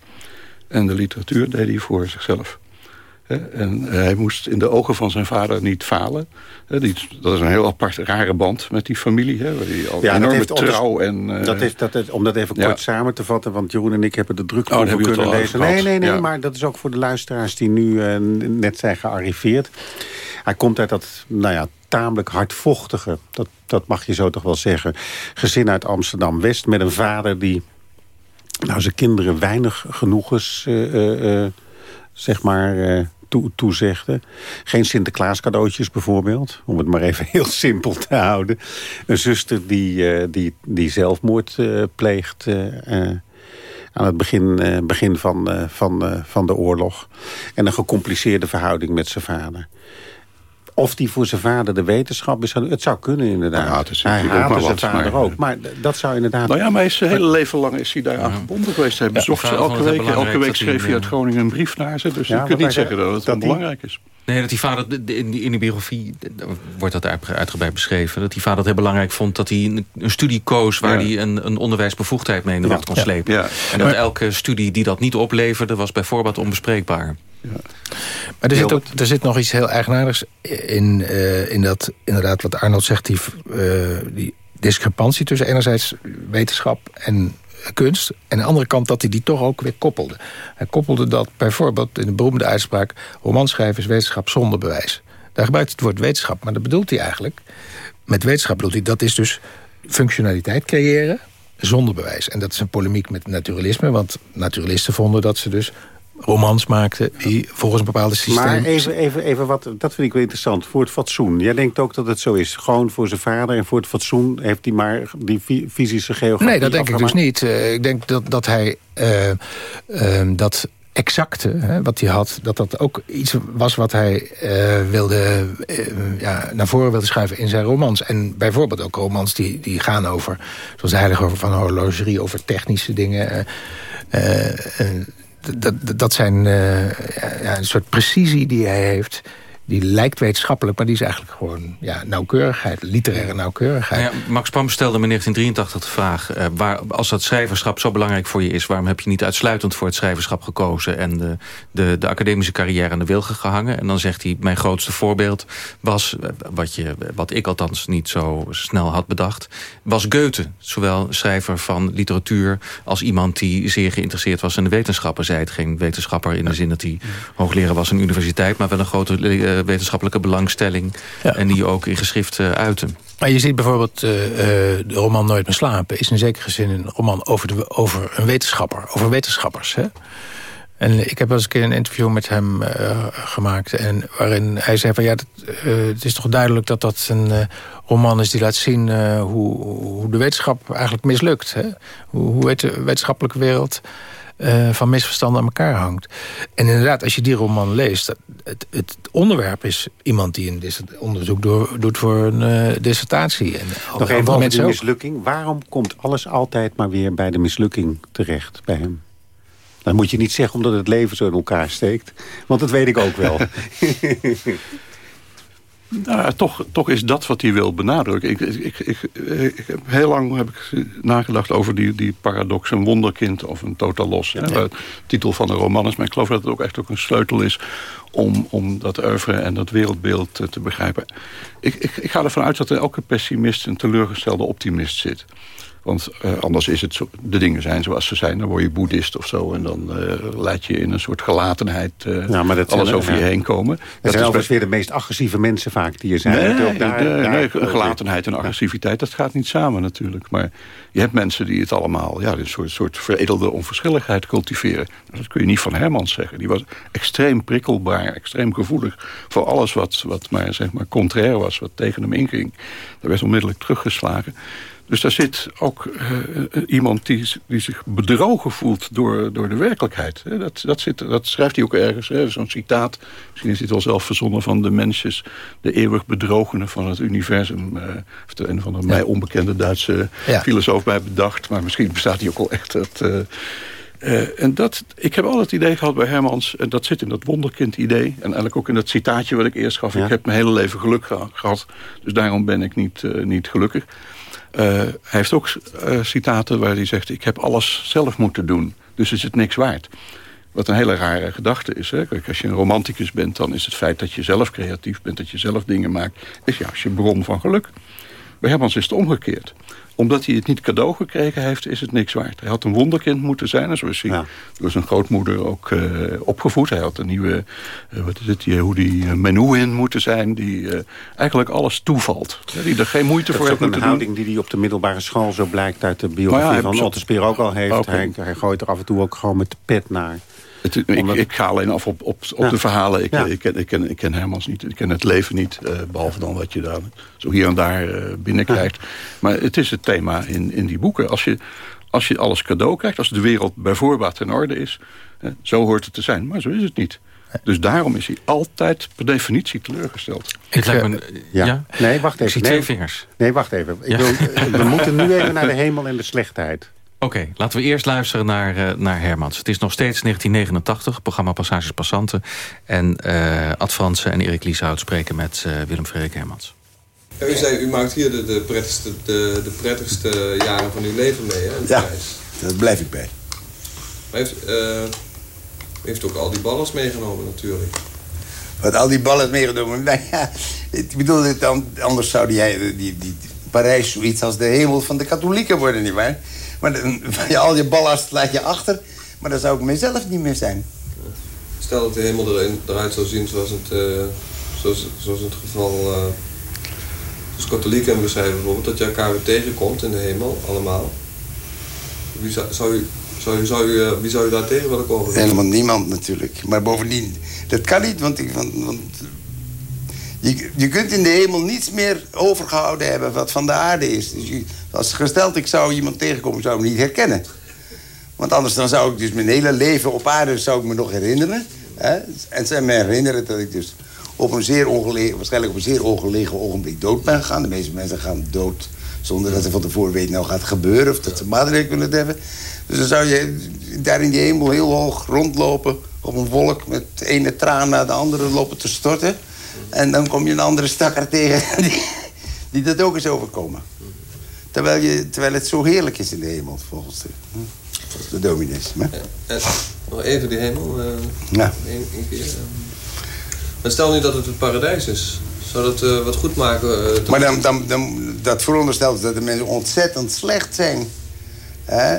En de literatuur deed hij voor zichzelf. En hij moest in de ogen van zijn vader niet falen. Dat is een heel apart, rare band met die familie. Die al ja, enorme trouw en... Dat heeft, dat om dat even kort samen te vatten... want Jeroen en ik hebben de druk oh, kunnen lezen. Nee, nee, nee, maar dat is ook voor de luisteraars... die nu uh, net zijn gearriveerd. Hij komt uit dat, nou ja, tamelijk hardvochtige... dat, dat mag je zo toch wel zeggen... gezin uit Amsterdam-West met een vader die... nou, zijn kinderen weinig genoegens... Uh, uh, zeg maar, toe, toezegde. Geen Sinterklaas cadeautjes bijvoorbeeld. Om het maar even heel simpel te houden. Een zuster die, uh, die, die zelfmoord uh, pleegt... Uh, aan het begin, begin van, van, van de oorlog. En een gecompliceerde verhouding met zijn vader. Of die voor zijn vader de wetenschap is. Het zou kunnen inderdaad. Nou ja, hij haatte zijn vader maar, ook. Maar dat zou inderdaad... Nou ja, maar zijn hele leven lang is hij daar aan gebonden geweest. Hij bezocht ze elke week. Elke week schreef hij uit Groningen een brief naar ze. Dus je kunt niet zeggen dat het belangrijk is. Nee, dat die vader, in die, in de biografie wordt dat uitgebreid beschreven... dat die vader het heel belangrijk vond dat hij een, studie koos... waar hij een, een onderwijsbevoegdheid mee in de wacht kon slepen. En dat elke studie die dat niet opleverde... was bijvoorbeeld onbespreekbaar. Ja. Maar er zit, ook, er zit nog iets heel eigenaardigs in, uh, in dat, inderdaad, wat Arnold zegt, die, uh, die discrepantie tussen enerzijds wetenschap en kunst. En aan de andere kant dat hij die toch ook weer koppelde. Hij koppelde dat bijvoorbeeld in de beroemde uitspraak... romanschrijvers wetenschap zonder bewijs. Daar gebruikt het woord wetenschap, maar dat bedoelt hij eigenlijk... met wetenschap bedoelt hij, dat is dus functionaliteit creëren zonder bewijs. En dat is een polemiek met naturalisme, want naturalisten vonden dat ze dus romans maakte die volgens een bepaalde systeem... Maar even, even, even wat, dat vind ik wel interessant, voor het fatsoen. Jij denkt ook dat het zo is, gewoon voor zijn vader... en voor het fatsoen heeft hij maar die fysische geografie Nee, dat denk ik dus niet. Uh, ik denk dat, dat hij uh, uh, dat exacte hè, wat hij had... dat dat ook iets was wat hij uh, wilde, uh, ja, naar voren wilde schuiven in zijn romans. En bijvoorbeeld ook romans die, die gaan over... zoals de Heilige van Horlogerie, over technische dingen... Uh, dat, dat zijn uh, ja, een soort precisie die hij heeft die lijkt wetenschappelijk, maar die is eigenlijk gewoon ja, nauwkeurigheid, literaire nauwkeurigheid. Nou ja, Max Pam stelde me in 1983 de vraag... Uh, waar, als dat schrijverschap zo belangrijk voor je is... waarom heb je niet uitsluitend voor het schrijverschap gekozen... en de, de, de academische carrière aan de wilgen gehangen? En dan zegt hij, mijn grootste voorbeeld was... Eh, wat, je, wat ik althans niet zo snel had bedacht... was Goethe, zowel schrijver van literatuur... als iemand die zeer geïnteresseerd was in de wetenschappen. Zij het geen wetenschapper in de zin dat hij hoogleraar was aan de universiteit... maar wel een grote eh, wetenschappelijke belangstelling. En die ook in geschrift uh, uiten. Maar je ziet bijvoorbeeld uh, de roman Nooit meer slapen... is in zekere zin een roman over, de, over een wetenschapper. Over wetenschappers, hè? En ik heb wel eens een keer een interview met hem uh, gemaakt... En waarin hij zei van ja, dat, uh, het is toch duidelijk dat dat een uh, roman is... die laat zien hoe, hoe de wetenschap eigenlijk mislukt. Hè? Hoe, hoe het de wetenschappelijke wereld uh, van misverstanden aan elkaar hangt. En inderdaad, als je die roman leest... het, het onderwerp is iemand die een onderzoek door, doet voor een uh, dissertatie. En Nog even over mislukking. Waarom komt alles altijd maar weer bij de mislukking terecht bij hem? Dan moet je niet zeggen omdat het leven zo in elkaar steekt. Want dat weet ik ook wel. Nou, toch, toch is dat wat hij wil benadrukken. Ik, ik, ik, ik, heb heel lang heb ik nagedacht over die, die paradox... een wonderkind of een totaal los. Ja, De titel van de roman is. Maar ik geloof dat het ook echt ook een sleutel is... om, om dat oeuvre en dat wereldbeeld te, te begrijpen. Ik, ik, ik ga ervan uit dat er elke pessimist... een teleurgestelde optimist zit. Want uh, anders is het zo, de dingen zijn zoals ze zijn. Dan word je boeddhist of zo. En dan uh, laat je in een soort gelatenheid uh, maar dat alles zijn, over je heen komen. Dat, dat zijn overigens weer de meest agressieve mensen vaak die er zijn. Nee, ook daar, daar, nee gelatenheid en agressiviteit, dat gaat niet samen natuurlijk. Maar je hebt mensen die het allemaal... Ja, een soort, soort veredelde onverschilligheid cultiveren. Dat kun je niet van Hermans zeggen. Die was extreem prikkelbaar, extreem gevoelig... voor alles wat, wat maar, zeg maar contrair was, wat tegen hem inging. Dat werd onmiddellijk teruggeslagen. Dus daar zit ook uh, iemand die, die zich bedrogen voelt door, door de werkelijkheid. Dat, dat, zit, dat schrijft hij ook ergens. Zo'n citaat, misschien is dit wel zelf verzonnen van de mensjes... de eeuwig bedrogenen van het universum. Uh, of de een van de mij onbekende Duitse ja. filosoof bij bedacht. Maar misschien bestaat hij ook al echt... Dat, uh, en dat, ik heb altijd het idee gehad bij Hermans... en dat zit in dat wonderkind-idee... en eigenlijk ook in dat citaatje wat ik eerst gaf... Ja. ik heb mijn hele leven geluk gehad, dus daarom ben ik niet, uh, niet gelukkig. Uh, hij heeft ook citaten waar hij zegt... ik heb alles zelf moeten doen, dus is het niks waard. Wat een hele rare gedachte is. Hè? Kijk, als je een romanticus bent, dan is het feit dat je zelf creatief bent... dat je zelf dingen maakt, is juist je bron van geluk. Bij Hermans is het omgekeerd omdat hij het niet cadeau gekregen heeft, is het niks waard. Hij had een wonderkind moeten zijn. En zo is hij ja. door zijn grootmoeder ook uh, opgevoed. Hij had een nieuwe, uh, wat is het, die, hoe die uh, in moeten zijn. Die eigenlijk alles toevalt. die er geen moeite dat voor heeft moeten doen. Dat is een houding die hij op de middelbare school zo blijkt uit de biografie ja, van Speer ook al heeft. Hij gooit er af en toe ook gewoon met de pet naar. Het, ik, ik, ga alleen af op, op, op ja. de verhalen. Ik, ja. ik, ken, ik, ken, ik ken Hermans niet. Ik ken het leven niet. Uh, behalve dan wat je daar zo hier en daar uh, binnenkrijgt. Ja. Maar het is het thema in, in die boeken. Als je, als je alles cadeau krijgt. Als de wereld bij voorbaat in orde is. Uh, zo hoort het te zijn. Maar zo is het niet. Dus daarom is hij altijd per definitie teleurgesteld. Ik, me, ja. ja. Nee, wacht even. Ik zie nee, twee vingers. Nee, wacht even. Ik wil, we moeten nu even naar de hemel en de slechtheid. Oké, okay, laten we eerst luisteren naar, uh, naar Hermans. Het is nog steeds 1989, programma Passages Passanten. En uh, Ad Fransen en Erik Lieshout spreken met uh, Willem Frederik Hermans. Ja, u zei, u maakt hier de, de, prettigste, de, de prettigste jaren van uw leven mee, hè? Ja, daar blijf ik bij. Maar heeft, u heeft ook al die ballers meegenomen natuurlijk. Wat, al die ballers meegenomen? Nou ja, ik bedoel, dan, anders zou jij die, die, die Parijs zoiets als de hemel van de katholieken worden, nietwaar? Maar dan, ja, al je ballast laat je achter. Maar dan zou ik mezelf niet meer zijn. Stel dat de hemel erin, eruit zou zien zoals het, uh, zoals, zoals het geval... Uh, zoals katholieken beschrijven bijvoorbeeld. Dat je elkaar weer tegenkomt in de hemel, allemaal. Wie zou, zou u... Zou zou uh, wie zou u daar tegen willen komen? Helemaal niemand natuurlijk. Maar bovendien, dat kan niet, want, ik, want, want je, kunt in de hemel niets meer overgehouden hebben wat van de aarde is. Dus als gesteld ik zou iemand tegenkomen, zou ik hem niet herkennen. Want anders dan zou ik dus mijn hele leven op aarde zou ik me nog herinneren. Hè? En ze me herinneren dat ik dus op een zeer ongelegen, waarschijnlijk op een zeer ongelegen ogenblik dood ben gegaan. De meeste mensen gaan dood zonder dat ze van tevoren weten nou gaat gebeuren of dat ze maatregelen kunnen hebben. Dus dan zou je daar in die hemel heel hoog rondlopen op een wolk met de ene traan naar de andere lopen te storten. En dan kom je een andere stakker tegen die, die dat ook is overkomen. Terwijl, je, terwijl het zo heerlijk is in de hemel, volgens de, volgens de dominees. Maar, en, nog even die hemel. Uh, ja. Een, een keer, uh. Maar stel nu dat het het paradijs is. Zou dat uh, wat goed maken? maar dan, dan, dan, dat veronderstelt dat de mensen ontzettend slecht zijn.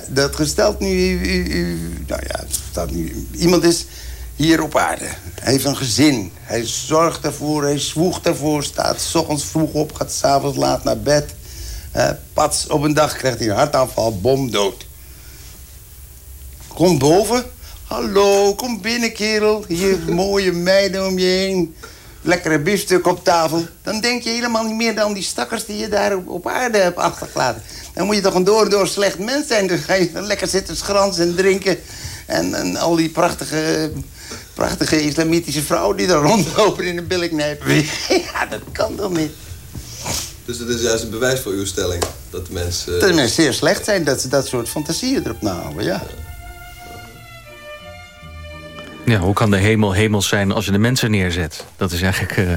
dat gesteld nu... U, u, nou ja, staat nu... Iemand is hier op aarde. Hij heeft een gezin. Hij zorgt ervoor, hij zwoegt ervoor. Staat s ochtends vroeg op, gaat s'avonds laat naar bed. Uh, pats, op een dag krijgt hij een hartaanval, bom dood. Kom boven. Hallo, kom binnen, kerel. Hier mooie meiden om je heen. Lekkere biefstuk op tafel. Dan denk je helemaal niet meer dan die stakkers die je daar op aarde hebt achtergelaten. Dan moet je toch een door en door slecht mens zijn. Dan ga je lekker zitten schransen en drinken. En, en al die prachtige, prachtige islamitische vrouwen die daar rondlopen in een billiknijper. ja, dat kan toch niet? Dus dat is juist een bewijs voor uw stelling. Dat de mensen... Dat de mensen zeer slecht zijn dat ze dat soort fantasieën erop nahouden, ja. Ja, hoe kan de hemel hemels zijn als je de mensen neerzet? Dat is eigenlijk uh,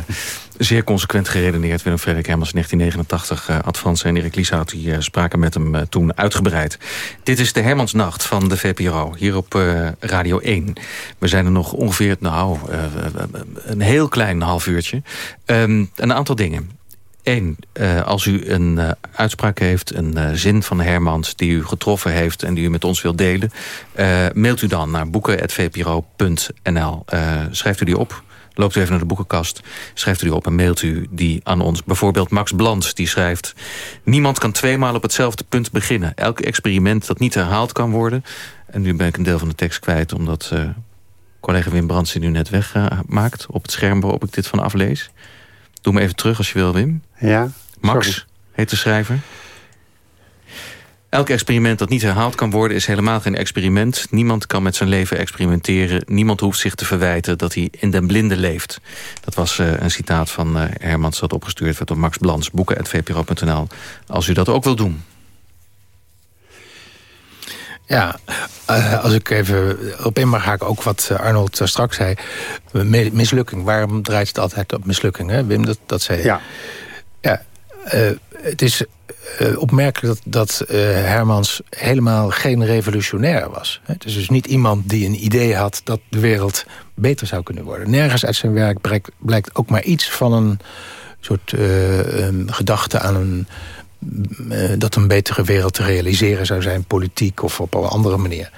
zeer consequent geredeneerd. Willem Frederik Hermans 1989. Uh, en Erik Lieshout die, uh, spraken met hem uh, toen uitgebreid. Dit is de Hermansnacht van de VPRO, hier op Radio 1. We zijn er nog ongeveer, nou, een heel klein half uurtje. Um, een aantal dingen. Eén, als u een uitspraak heeft, een zin van Hermans... die u getroffen heeft en die u met ons wilt delen... mailt u dan naar boeken.vpro.nl. schrijft u die op, loopt u even naar de boekenkast... schrijft u op en mailt u die aan ons. Bijvoorbeeld Max Blans, die schrijft... Niemand kan tweemaal op hetzelfde punt beginnen. Elk experiment dat niet herhaald kan worden... en nu ben ik een deel van de tekst kwijt... omdat collega Wim Brands die nu net wegmaakt... op het scherm waarop ik dit van aflees... Doe me even terug als je wil, Wim. Ja, Max heet de schrijver. Elk experiment dat niet herhaald kan worden is helemaal geen experiment. Niemand kan met zijn leven experimenteren. Niemand hoeft zich te verwijten dat hij in den blinde leeft. Dat was uh, een citaat van uh, Hermans dat opgestuurd werd door Max Blans. Boeken.vpro.nl Als u dat ook wil doen. Ja, uh, als ik even op in mag haken, ook wat Arnold straks zei. Mislukking, waarom draait het altijd op mislukking? Hè? Wim, dat, dat zei Ja. Ja, uh, het is uh, opmerkelijk dat, dat Hermans helemaal geen revolutionair was. Het is dus niet iemand die een idee had dat de wereld beter zou kunnen worden. Nergens uit zijn werk blijkt, ook maar iets van een soort um, gedachte aan een uh, dat een betere wereld te realiseren zou zijn... politiek of op een andere manier.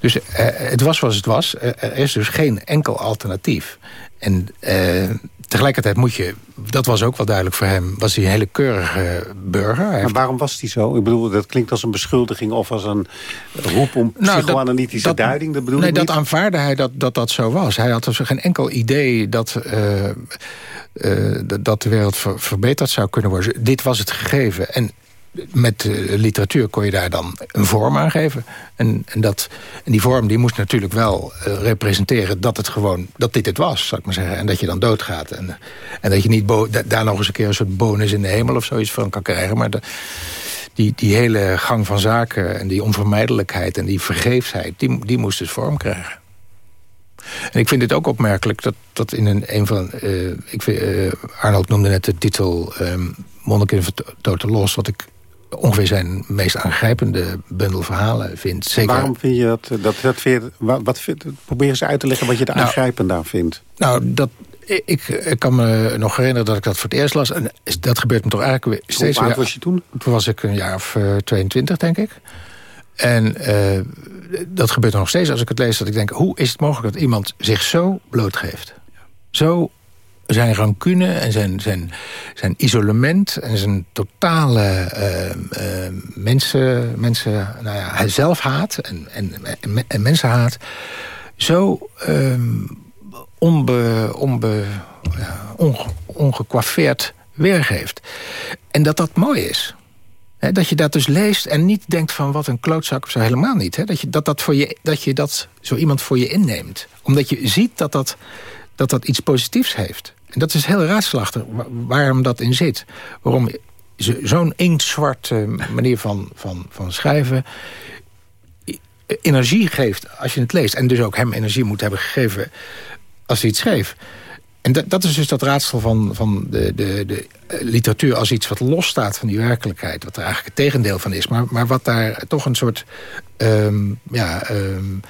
Dus het was zoals het was. Er is dus geen enkel alternatief. En tegelijkertijd moet je... dat was ook wel duidelijk voor hem... was hij een hele keurige burger. Maar waarom was hij zo? Ik bedoel, dat klinkt als een beschuldiging... of als een roep om nou, psychoanalytische dat, duiding. Dat bedoel nee, ik dat aanvaarde hij dat, dat dat zo was. Hij had dus geen enkel idee dat... Uh, dat de wereld ver verbeterd zou kunnen worden. Dit was het gegeven. En met uh, literatuur kon je daar dan een vorm aan geven. En, en, dat, en die vorm die moest natuurlijk wel uh, representeren dat, het gewoon, dat dit het was, zou ik maar zeggen. En dat je dan doodgaat. En, en dat je niet daar nog eens een keer een soort bonus in de hemel of zoiets van kan krijgen. Maar de, die, die hele gang van zaken en die onvermijdelijkheid en die vergeefsheid... die, die moest dus vorm krijgen. En ik vind het ook opmerkelijk dat, dat in een, een van... Uh, ik vind, Arnold noemde net de titel um, Monniken Toten Los... wat ik ongeveer zijn meest aangrijpende bundel verhalen vind. Zeker... Waarom vind je dat? dat, dat wat, wat probeer eens uit te leggen wat je er nou, aangrijpend aan vindt. Nou, dat, ik, ik, kan me nog herinneren dat ik dat voor het eerst las. En dat gebeurt me toch eigenlijk steeds Hoe oud was je toen? Toen was ik een jaar of uh, 22, denk ik. En uh, dat gebeurt nog steeds als ik het lees. Dat ik denk, hoe is het mogelijk dat iemand zich zo blootgeeft? Zo zijn rancune en zijn, zijn, zijn isolement... en zijn totale uh, uh, mensen, mensen, nou ja, zelfhaat en, en, en, en mensenhaat... zo um, onbe, onbe, ja, weergeeft. En dat dat mooi is dat je dat dus leest en niet denkt van wat een klootzak of zo. Helemaal niet. He, dat, je, dat, dat, voor je, dat je dat zo iemand voor je inneemt. Omdat je ziet dat dat, dat, dat iets positiefs heeft. En dat is heel raadselachtig waarom dat in zit. Waarom zo'n inktzwarte manier van, van, van schrijven energie geeft als je het leest. En dus ook hem energie moet hebben gegeven als hij het schreef. En dat, dat is dus dat raadsel van, van de, de, de literatuur als iets wat losstaat van die werkelijkheid. Wat er eigenlijk het tegendeel van is. Maar, maar wat daar toch een soort... Um, ja, um,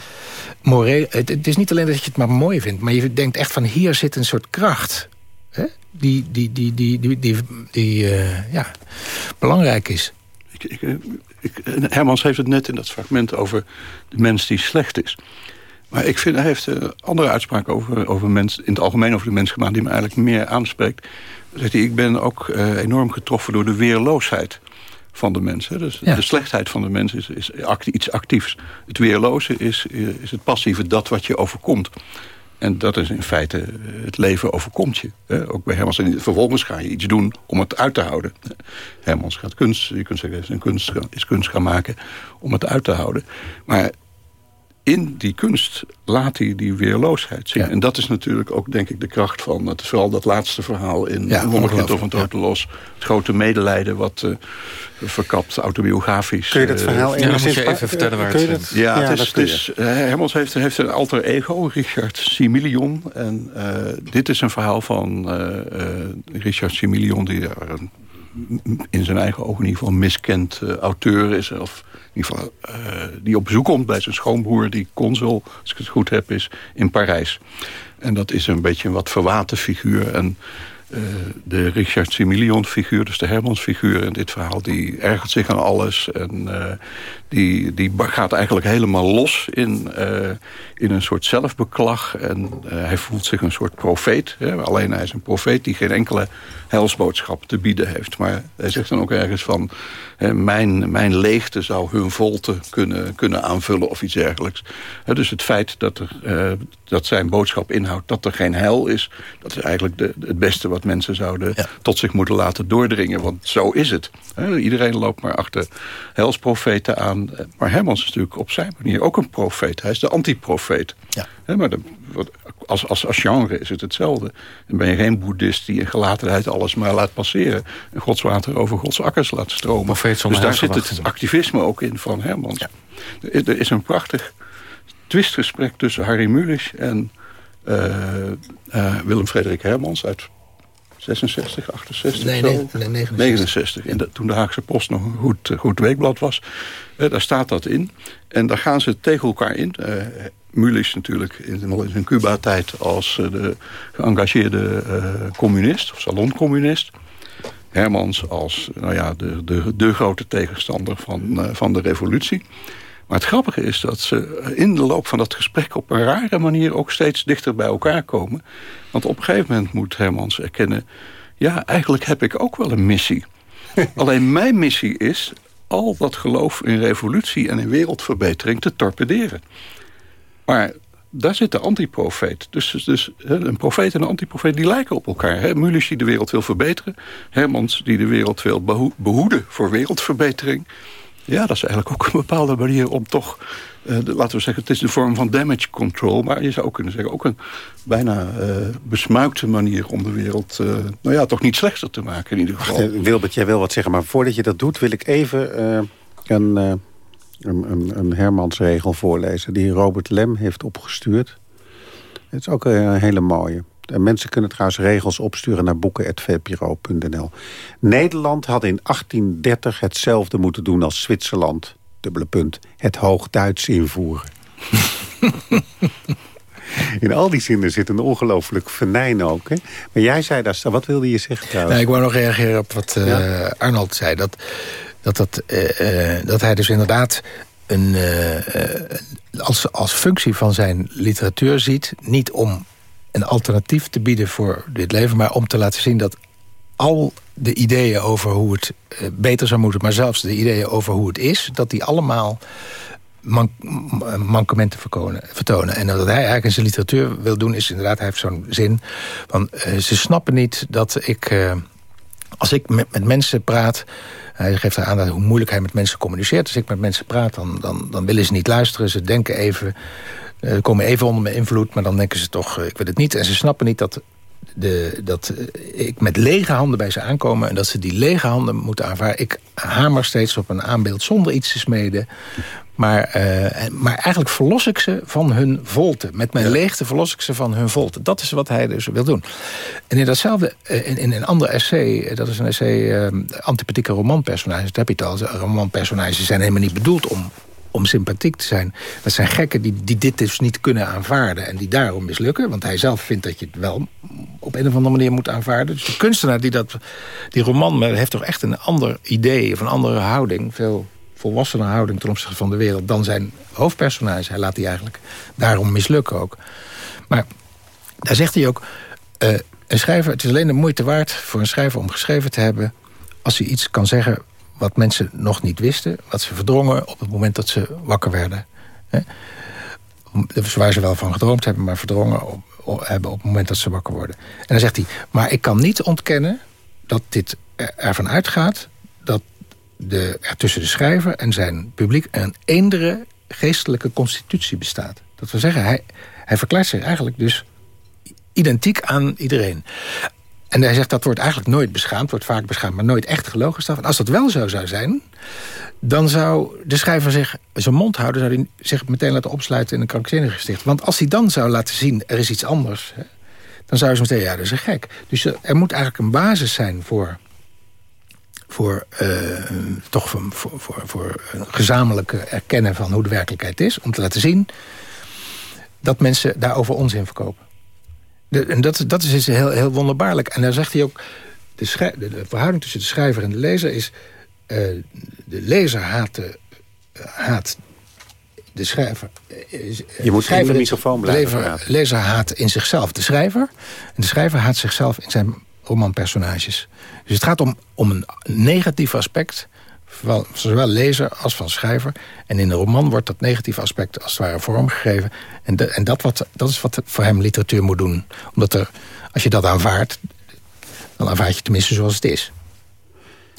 het, is niet alleen dat je het maar mooi vindt. Maar je denkt echt van hier zit een soort kracht. Hè? Die, die, die, die, die, die, die uh, ja, belangrijk is. Ik, ik, ik, Hermans heeft het net in dat fragment over de mens die slecht is. Maar ik vind, hij heeft een andere uitspraak over, over mens, in het algemeen over de mens gemaakt... die me eigenlijk meer aanspreekt. Zegt hij, ik ben ook uh, enorm getroffen door de weerloosheid van de mens. Hè. Dus ja. de slechtheid van de mens is, is iets actiefs. Het weerloze is, is het passieve, dat wat je overkomt. En dat is in feite het leven overkomt je. Hè? Ook bij Hermans. En vervolgens ga je iets doen om het uit te houden. Hermans gaat kunst, je kunt zeggen, is, kunst, is kunst gaan maken om het uit te houden. Maar in die kunst laat hij die weerloosheid zien. Ja. En dat is natuurlijk ook, denk ik, de kracht van... Het, vooral dat laatste verhaal in ja, Wonderkind of een Tote Los. Het grote medelijden wat uh, verkapt autobiografisch. Kun je dat verhaal uh, ja, moet je even vertellen waar het Ja, ja, het is, het is, uh, Hermans heeft, heeft een alter ego, Richard Similion. En dit is een verhaal van Richard Similion... die daar een, in zijn eigen ogen in ieder geval miskend auteur is... of in ieder geval, uh, die op bezoek komt bij zijn schoonbroer... die consul, als ik het goed heb, is in Parijs. En dat is een beetje een wat verwaten figuur. En de Richard Similion-figuur, dus de Hermans-figuur in dit verhaal... die ergert zich aan alles en die, die gaat eigenlijk helemaal los in, in een soort zelfbeklag. En hij voelt zich een soort profeet. Hè? Alleen hij is een profeet die geen enkele helsboodschap te bieden heeft. Maar hij zegt dan ook ergens van... mijn, mijn leegte zou hun volte kunnen, kunnen aanvullen of iets dergelijks. dus het feit dat, er, dat zijn boodschap inhoudt dat er geen hel is... dat is eigenlijk de, het beste wat mensen zouden tot zich moeten laten doordringen. Want zo is het. iedereen loopt maar achter helsprofeten aan. Maar Hermans is natuurlijk op zijn manier ook een profeet. Hij is de antiprofeet. Ja. maar de, als, als, als genre is het hetzelfde. Dan ben je geen boeddhist die in gelatenheid alles maar laat passeren. En godswater over gods akkers laat stromen. Dus daar zit het activisme ook in van Hermans. Ja. Er, er is een prachtig twistgesprek tussen Harry Mulisch en uh, uh, Willem Frederik Hermans uit 66, 68? Nee, nee, nee 69. 69 in de, toen de Haagse Post nog een goed, goed weekblad was. Uh, daar staat dat in. En daar gaan ze tegen elkaar in. Uh, Mulisch natuurlijk in zijn Cuba-tijd als de geëngageerde communist, of saloncommunist. Hermans als nou ja, de, de, de grote tegenstander van, van de revolutie. Maar het grappige is dat ze in de loop van dat gesprek... op een rare manier ook steeds dichter bij elkaar komen. Want op een gegeven moment moet Hermans erkennen... ja, eigenlijk heb ik ook wel een missie. Alleen mijn missie is al dat geloof in revolutie en in wereldverbetering te torpederen. Maar daar zit de antiprofeet. Dus, dus, een profeet en een antiprofeet die lijken op elkaar. Hè? Mulisch die de wereld wil verbeteren. Hermans die de wereld wil behoeden voor wereldverbetering. Ja, dat is eigenlijk ook een bepaalde manier om toch... Uh, laten we zeggen, het is een vorm van damage control... maar je zou ook kunnen zeggen, ook een bijna uh, besmuikte manier... om de wereld, uh, nou ja, toch niet slechter te maken in ieder geval. Wacht, Wilbert, jij wil wat zeggen, maar voordat je dat doet... wil ik even een, een, een, een Hermansregel voorlezen... die Robert Lem heeft opgestuurd. Het is ook een hele mooie. En mensen kunnen trouwens regels opsturen naar boeken.vpro.nl. Nederland had in 1830 hetzelfde moeten doen als Zwitserland. Dubbele punt. Het Hoogduits invoeren. In al die zinnen zit een ongelooflijk venijn ook. Hè? Maar jij zei daar, wat wilde je zeggen trouwens? Nou, ik wou nog reageren op wat uh, Arnold zei. Dat, dat, dat, uh, uh, dat hij dus inderdaad een, als, als functie van zijn literatuur ziet... niet om een alternatief te bieden voor dit leven... maar om te laten zien dat al de ideeën over hoe het eh, beter zou moeten... maar zelfs de ideeën over hoe het is... dat die allemaal man mankementen vertonen. En wat hij eigenlijk in zijn literatuur wil doen... is inderdaad, hij heeft zo'n zin van... Uh, ze snappen niet dat ik... Uh, als ik met, mensen praat... Hij geeft aan hoe moeilijk hij met mensen communiceert. Als ik met mensen praat, dan, dan, dan willen ze niet luisteren. Ze denken even uh, komen even onder mijn invloed, maar dan denken ze toch, uh, ik weet het niet. En ze snappen niet dat, de, dat uh, ik met lege handen bij ze aankomen... en dat ze die lege handen moeten aanvaarden. Ik hamer steeds op een aanbeeld zonder iets te smeden. Maar, maar eigenlijk verlos ik ze van hun volte. Met mijn leegte verlos ik ze van hun volte. Dat is wat hij dus wil doen. En in datzelfde, in, in een ander essay... dat is een essay antipathieke romanpersonages. Dat heb je het al. Romanpersonages zijn helemaal niet bedoeld om om sympathiek te zijn. Dat zijn gekken die, die dit dus niet kunnen aanvaarden... en die daarom mislukken. Want hij zelf vindt dat je het wel op een of andere manier moet aanvaarden. Dus de kunstenaar die dat, die roman heeft toch echt een ander idee... of een andere houding, veel volwassener houding ten opzichte van de wereld... dan zijn hoofdpersonage. Hij laat die eigenlijk daarom mislukken ook. Maar daar zegt hij ook... Uh, een schrijver, het is alleen de moeite waard voor een schrijver om geschreven te hebben... als hij iets kan zeggen wat mensen nog niet wisten. Wat ze verdrongen op het moment dat ze wakker werden. Hè? Waar ze wel van gedroomd hebben, maar verdrongen hebben op het moment dat ze wakker worden. En dan zegt hij, maar ik kan niet ontkennen dat dit ervan uitgaat... dat de, er tussen de schrijver en zijn publiek een eendere geestelijke constitutie bestaat. Dat wil zeggen, hij, hij verklaart zich eigenlijk dus identiek aan iedereen. En hij zegt dat wordt eigenlijk nooit beschaamd, wordt vaak beschaamd... maar nooit echt gelogen. En als dat wel zo zou zijn, dan zou de schrijver zich zijn mond houden... zou hij zich meteen laten opsluiten in een krankzinnig gesticht. Want als hij dan zou laten zien, er is iets anders... Hè, dan zou je meteen, ja, dat is een gek. Dus er moet eigenlijk een basis zijn voor... voor, uh, toch voor, voor, voor een gezamenlijke erkennen van hoe de werkelijkheid is... om te laten zien dat mensen daarover onzin verkopen. De, en dat, dat is dus heel, heel wonderbaarlijk. En daar zegt hij ook... De, de, verhouding tussen de schrijver en de lezer is... Uh, de lezer haat, de, haat de schrijver... Je moet schrijver, in de microfoon blijven. De lezer, lezer haat in zichzelf de schrijver. En de schrijver haat zichzelf in zijn romanpersonages. Dus het gaat om, om een negatief aspect van zowel lezer als van schrijver. En in een roman wordt dat negatieve aspect als het ware vormgegeven. En, de, en dat, wat, dat is wat voor hem literatuur moet doen. Omdat er, als je dat aanvaardt, dan aanvaard je het tenminste zoals het is.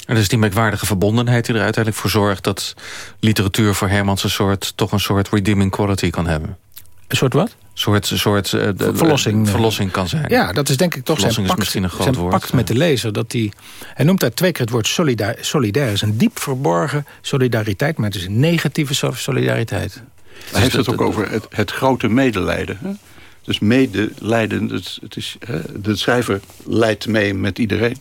En dus die merkwaardige verbondenheid die er uiteindelijk voor zorgt... dat literatuur voor Hermans een soort, toch een soort redeeming quality kan hebben. Een soort wat? Soort, soort uh, verlossing, verlossing kan zijn. Ja, dat is denk ik toch verlossing zijn pact, is misschien een groot woord, pact met de lezer. Dat die, hij noemt daar twee keer het woord solidair, solidair. is een diep verborgen solidariteit, maar het is een negatieve solidariteit. Hij heeft het ook over het, het grote medelijden. Hè? Dus medelijden, het, het is, de schrijver leidt mee met iedereen.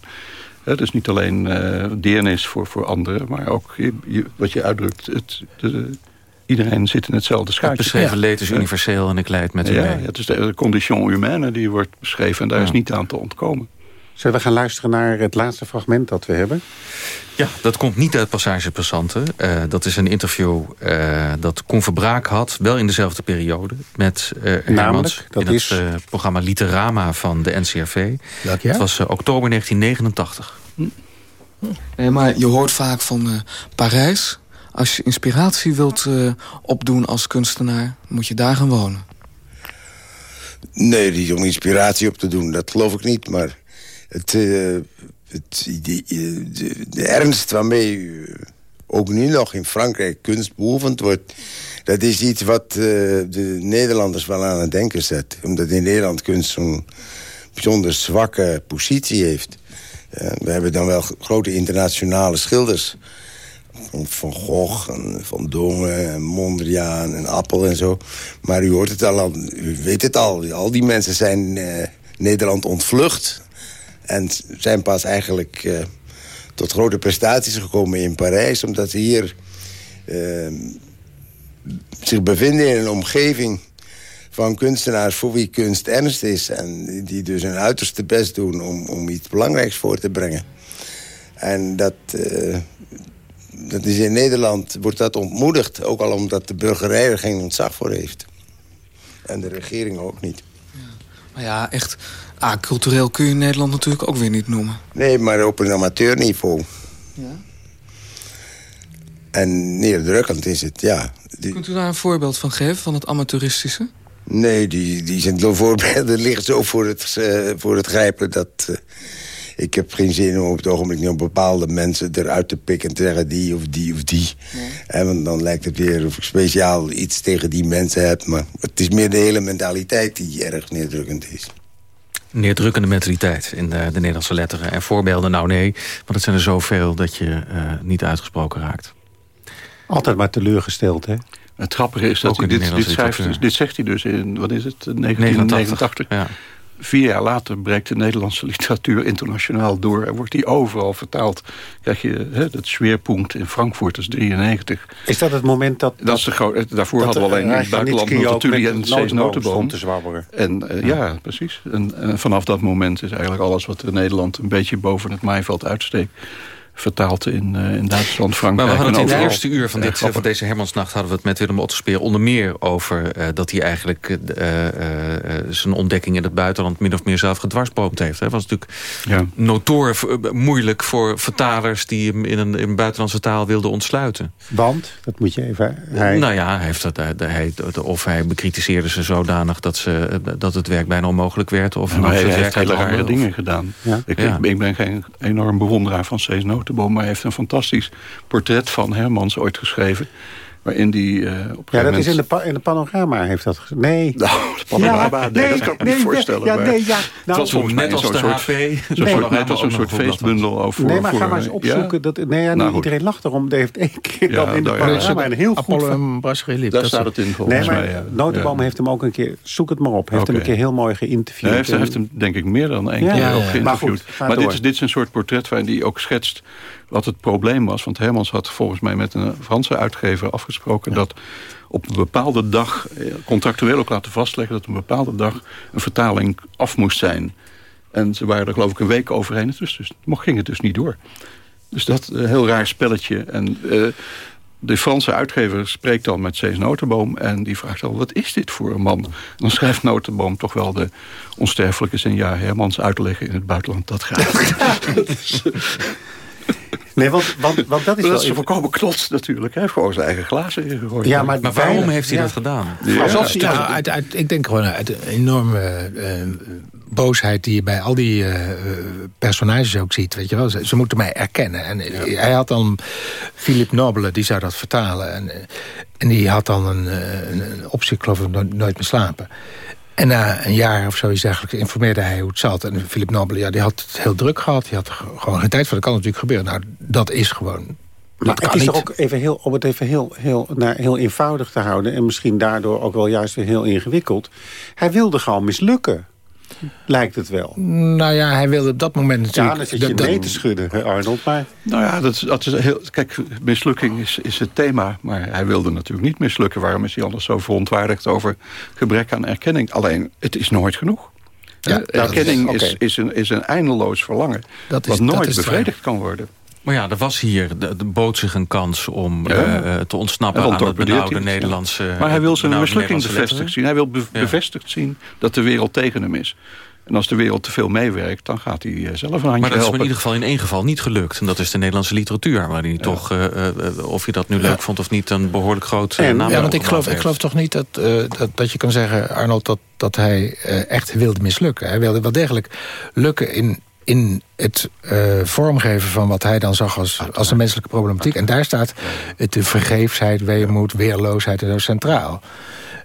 dus niet alleen uh, deernis voor, voor anderen, maar ook je, wat je uitdrukt... Het, de, iedereen zit in hetzelfde schuitje. Het beschreven leed is universeel en ik leid met u ja, mee. Ja, het is de, condition humaine die wordt beschreven en daar is niet aan te ontkomen. Zullen we gaan luisteren naar het laatste fragment dat we hebben? Ja, dat komt niet uit Passage Passanten. Uh, dat is een interview uh, dat Koen Verbraak had, wel in dezelfde periode... met uh, Hermans dat in is... het programma Literama van de NCRV. Welk jaar? Het was oktober 1989. Hm. maar je hoort vaak van Parijs, als je inspiratie wilt uh, opdoen als kunstenaar, moet je daar gaan wonen. Nee, om inspiratie op te doen, dat geloof ik niet. Maar het, uh, het die, de, de, ernst waarmee ook nu nog in Frankrijk kunst beoefend wordt... dat is iets wat de Nederlanders wel aan het denken zet. Omdat in Nederland kunst zo'n bijzonder zwakke positie heeft. we hebben dan wel grote internationale schilders van Gogh en Van Dongen en Mondriaan en Appel en zo. Maar u hoort het al, u weet het al. Al die mensen zijn uh, Nederland ontvlucht. En zijn pas eigenlijk uh, tot grote prestaties gekomen in Parijs. Omdat ze hier uh, zich bevinden in een omgeving van kunstenaars voor wie kunst ernst is. En die dus hun uiterste best doen om, om iets belangrijks voor te brengen. En dat, dat is in Nederland wordt dat ontmoedigd. Ook al omdat de burgerij er geen ontzag voor heeft. En de regering ook niet. Ja. Maar ja, echt... Ah, cultureel kun je Nederland natuurlijk ook weer niet noemen. Nee, maar op een amateurniveau. Ja. En neerdrukkend is het, ja. Kunt u daar een voorbeeld van geven, van het amateuristische? Nee, die, die zijn voorbeelden liggen zo voor het, uh, voor het grijpen... dat, uh, ik heb geen zin om op het ogenblik nog bepaalde mensen eruit te pikken... en te zeggen die of die of die. En want dan lijkt het weer of ik speciaal iets tegen die mensen heb. Maar het is meer de hele mentaliteit die erg neerdrukkend is. Neerdrukkende mentaliteit in de, de Nederlandse letteren. En voorbeelden, nou nee, want het zijn er zoveel dat je uh, niet uitgesproken raakt. Altijd maar teleurgesteld, hè? Het grappige is dat hij dit, dit, schrijft, dit zegt hij dus in, wat is het, 1989. Ja. Vier jaar later breekt de Nederlandse literatuur internationaal door. En wordt die overal vertaald. Krijg je hè, dat Schwerpunt in Frankfurt, dat is 93. Is dat het moment dat... dat, is de daarvoor hadden we alleen in het buitenland Multatuli en Cees Notenboom. te zwabberen. En uh, ja. ja. precies. En, en, vanaf dat moment is eigenlijk alles wat in Nederland een beetje boven het maaiveld uitsteekt vertaald in, uh, in Duitsland, Frankrijk. Maar we hadden het in het eerste uur van, dit, van deze Hermansnacht... hadden we het met Willem Otterspeer onder meer over... Uh, dat hij eigenlijk uh, zijn ontdekking in het buitenland... min of meer zelf gedwarsboomd heeft. Dat was natuurlijk ja. notoor moeilijk voor vertalers... die hem in een, in een buitenlandse taal wilden ontsluiten. Want? Dat moet je even... Hij... Nou ja, hij heeft dat, hij, of hij bekritiseerde ze zodanig... dat, ze, dat het werk bijna onmogelijk werd. Of ja, hij, hij heeft hele rare dingen gedaan. Ja? Ik, ik, ik, ben geen enorm bewonderaar van Cees Notenboom... maar heeft een fantastisch portret van Hermans ooit geschreven... waarin die uh, op Ja, dat is in de, in de panorama heeft dat... Nee. Nou, de panorama, ja, nee, nee, dat kan ik me nee, niet voorstellen. Ja, nee, ja. Nou, het was net als de soort, HP. Zo nee, net als een soort feestbundel over... Nee, maar ga maar eens opzoeken. Dat, nee, ja, nou, iedereen lacht erom. Dat heeft één keer dan in de panorama een heel goed... Apollo Daar staat het in volgens mij. Nee, maar Notenboom heeft hem ook een keer... Zoek het maar op. Heeft hem een keer heel mooi geïnterviewd. Hij heeft hem denk ik meer dan één keer geïnterviewd. Maar dit is een soort portret waarin hij ook schetst wat het probleem was. Want Hermans had volgens mij met een Franse uitgever afgesproken... dat op een bepaalde dag, eh, contractueel ook laten vastleggen... dat een bepaalde dag een vertaling af moest zijn. En ze waren er geloof ik een week overheen. Dus, dus ging het dus niet door. Dus dat een heel raar spelletje. En uh, de Franse uitgever spreekt dan met Cees Notenboom... en die vraagt al, wat is dit voor een man? dan schrijft Notenboom toch wel de onsterfelijke zin... ja, Hermans uitleggen in het buitenland, dat gaat. Nee, want, want, want dat is dat wel... is een voorkomen klots natuurlijk. Hij heeft gewoon zijn eigen glazen ingegooid. Ja, maar, maar waarom heeft hij dat gedaan? Alsof hij, nou, uit, uit, ik denk gewoon uit een enorme uh, boosheid... die je bij al die uh, personages ook ziet. Weet je wel. Ze, ze moeten mij erkennen. En hij had dan Philippe Nobele, die zou dat vertalen. En, en die had dan een, een, een optie, geloof ik, nooit meer slapen. En na een jaar of zoiets eigenlijk informeerde hij hoe het zat. En Philip Nobel, ja, die had het heel druk gehad. Die had gewoon geen tijd voor. Dat kan natuurlijk gebeuren. Nou, dat is gewoon... Maar het is toch ook even heel, om het even heel, heel, naar, heel eenvoudig te houden... en misschien daardoor ook wel juist weer heel ingewikkeld. Hij wilde gewoon mislukken. Lijkt het wel. Nou ja, hij wilde op dat moment natuurlijk... Ja, dan zit je nee te schudden, Arnold. Maar... Nou ja, dat, dat is heel, kijk, mislukking is, is het thema. Maar hij wilde natuurlijk niet mislukken. Waarom is hij anders zo verontwaardigd over gebrek aan erkenning? Alleen, het is nooit genoeg. Ja, erkenning is, is, is, een, is een eindeloos verlangen. Dat is, wat nooit bevredigd kan worden. Maar ja, er was hier, de, de bood zich een kans om uh, te ontsnappen aan het benauwde Nederlandse... Maar hij wil zijn mislukking bevestigd zien. Hij wil bevestigd zien dat de wereld tegen hem is. En als de wereld te veel meewerkt, dan gaat hij eh, zelf een handje helpen. Maar dat is in ieder geval in één geval niet gelukt. En dat is de Nederlandse literatuur. Waar hij toch, uh, uh, of je dat nu leuk vond of niet, een behoorlijk groot naam Ja, want ik geloof, ik geloof toch niet dat, dat, dat je kan zeggen, Arnold, dat, dat hij echt wilde mislukken. Hij wilde wel degelijk lukken in in het uh, vormgeven van wat hij dan zag als, als de menselijke problematiek. En daar staat de vergeefsheid, weemoed, weerloosheid en zo centraal.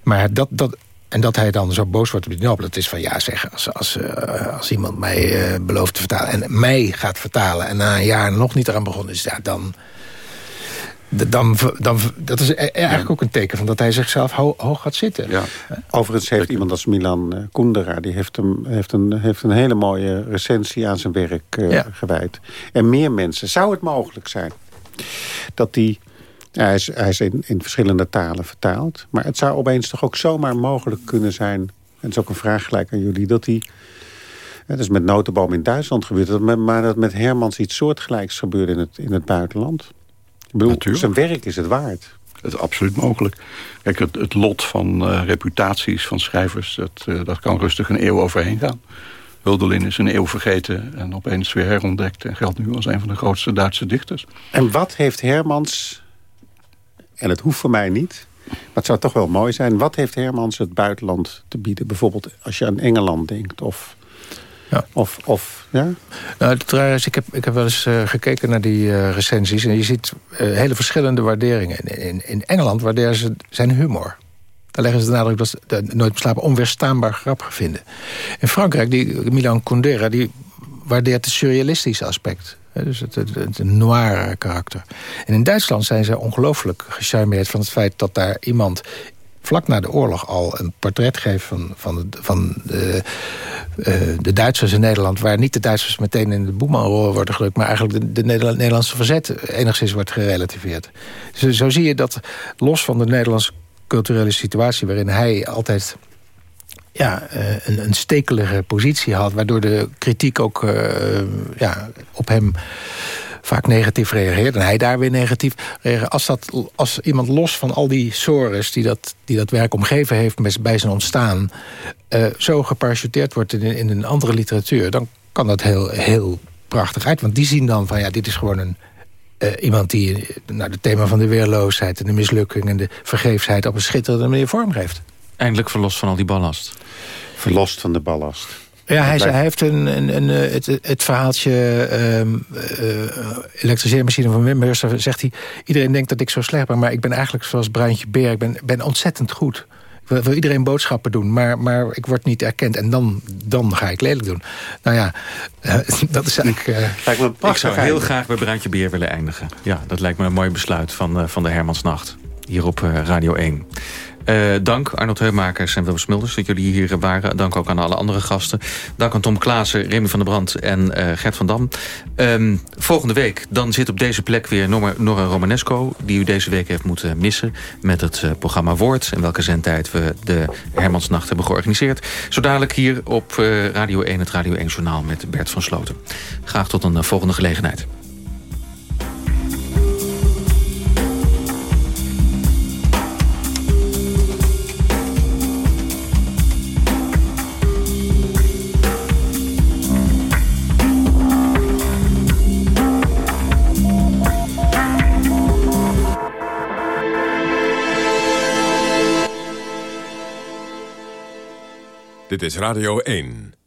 Maar dat, dat, en dat hij dan zo boos wordt op die. Het is van ja zeg, als, als, uh, als iemand mij uh, belooft te vertalen... en mij gaat vertalen en na een jaar nog niet eraan begonnen is... Ja, dan, dan, dan, dat is e- eigenlijk ook een teken van dat hij zichzelf ho hoog gaat zitten. Ja. Overigens heeft iemand als Milan eh, Kundera... die heeft, hem, heeft, een, heeft een hele mooie recensie aan zijn werk uh, ja. gewijd. En meer mensen. Zou het mogelijk zijn dat die... Hij is, hij is in, in, verschillende talen vertaald. Maar het zou opeens toch ook zomaar mogelijk kunnen zijn... en het is ook een vraag gelijk aan jullie... dat hij dat is met Notenboom in Duitsland gebeurd. Maar dat met Hermans iets soortgelijks gebeurde in het, in het buitenland. Ik bedoel, zijn werk is het waard. Het is absoluut mogelijk. Kijk, het, het lot van uh, reputaties van schrijvers... Dat, uh, dat kan rustig een eeuw overheen gaan. Hölderlin is een eeuw vergeten en opeens weer herontdekt... en geldt nu als een van de grootste Duitse dichters. En wat heeft Hermans... en het hoeft voor mij niet... maar het zou toch wel mooi zijn... wat heeft Hermans het buitenland te bieden? Bijvoorbeeld als je aan Engeland denkt... of ja. Of, of, ja? Nou, trouwens, ik heb, ik heb wel eens uh, gekeken naar die uh, recensies... en je ziet uh, hele verschillende waarderingen. In, in, Engeland waarderen ze zijn humor. Daar leggen ze de nadruk dat ze Nooit Beslapen onweerstaanbaar grappig vinden. In Frankrijk, die Milan Kundera, die waardeert het surrealistische aspect. Dus het, het, het noir karakter. En in Duitsland zijn ze ongelooflijk gecharmeerd van het feit dat daar iemand vlak na de oorlog al een portret geeft van, van, de, van de, uh, de Duitsers in Nederland... waar niet de Duitsers meteen in de boemanrol worden gedrukt... maar eigenlijk de, de Nederlandse verzet enigszins wordt gerelativeerd. Dus zo zie je dat los van de Nederlandse culturele situatie... waarin hij altijd ja, uh, een, een stekelige positie had... waardoor de kritiek ook uh, ja, op hem vaak negatief reageert. En hij daar weer negatief reageert. Als, dat, als iemand los van al die sores die dat, die dat werk omgeven heeft bij zijn ontstaan... Uh, zo geparachuteerd wordt in, in een andere literatuur... dan kan dat heel, heel prachtig uit. Want die zien dan van ja, dit is gewoon een, uh, iemand die nou, het thema van de weerloosheid... en de mislukking en de vergeefsheid op een schitterende manier vormgeeft. Eindelijk verlost van al die ballast. Verlost van de ballast. Ja, hij, hij, heeft een, een, een, eh, het, het verhaaltje um, uh, elektriseermachine van Wim Hurster. Zegt hij, iedereen denkt dat ik zo slecht ben... maar ik ben eigenlijk zoals Bruintje Beer. Ik ben, ben ontzettend goed. Ik wil, wil, iedereen boodschappen doen, maar, maar ik word niet erkend. En dan, dan ga ik lelijk doen. Nou ja, uh, dat is eigenlijk... lijkt me ik zou heel graag bij Bruintje Beer willen eindigen. Ja, dat lijkt me een mooi besluit van, van de Hermansnacht. Hier op Radio 1. Uh, dank Arnold Heumakers en Wilma Smulders dat jullie hier waren. Dank ook aan alle andere gasten. Dank aan Tom Klaassen, Remy van der Brand en uh, Gert van Dam. Um, volgende week dan zit op deze plek weer Nora, Romanesco... die u deze week heeft moeten missen met het uh, programma Woord... en welke zendtijd we de Hermansnacht hebben georganiseerd. Zo dadelijk hier op Radio 1, het Radio 1-journaal met Bert van Sloten. Graag tot een volgende gelegenheid. Dit is Radio 1.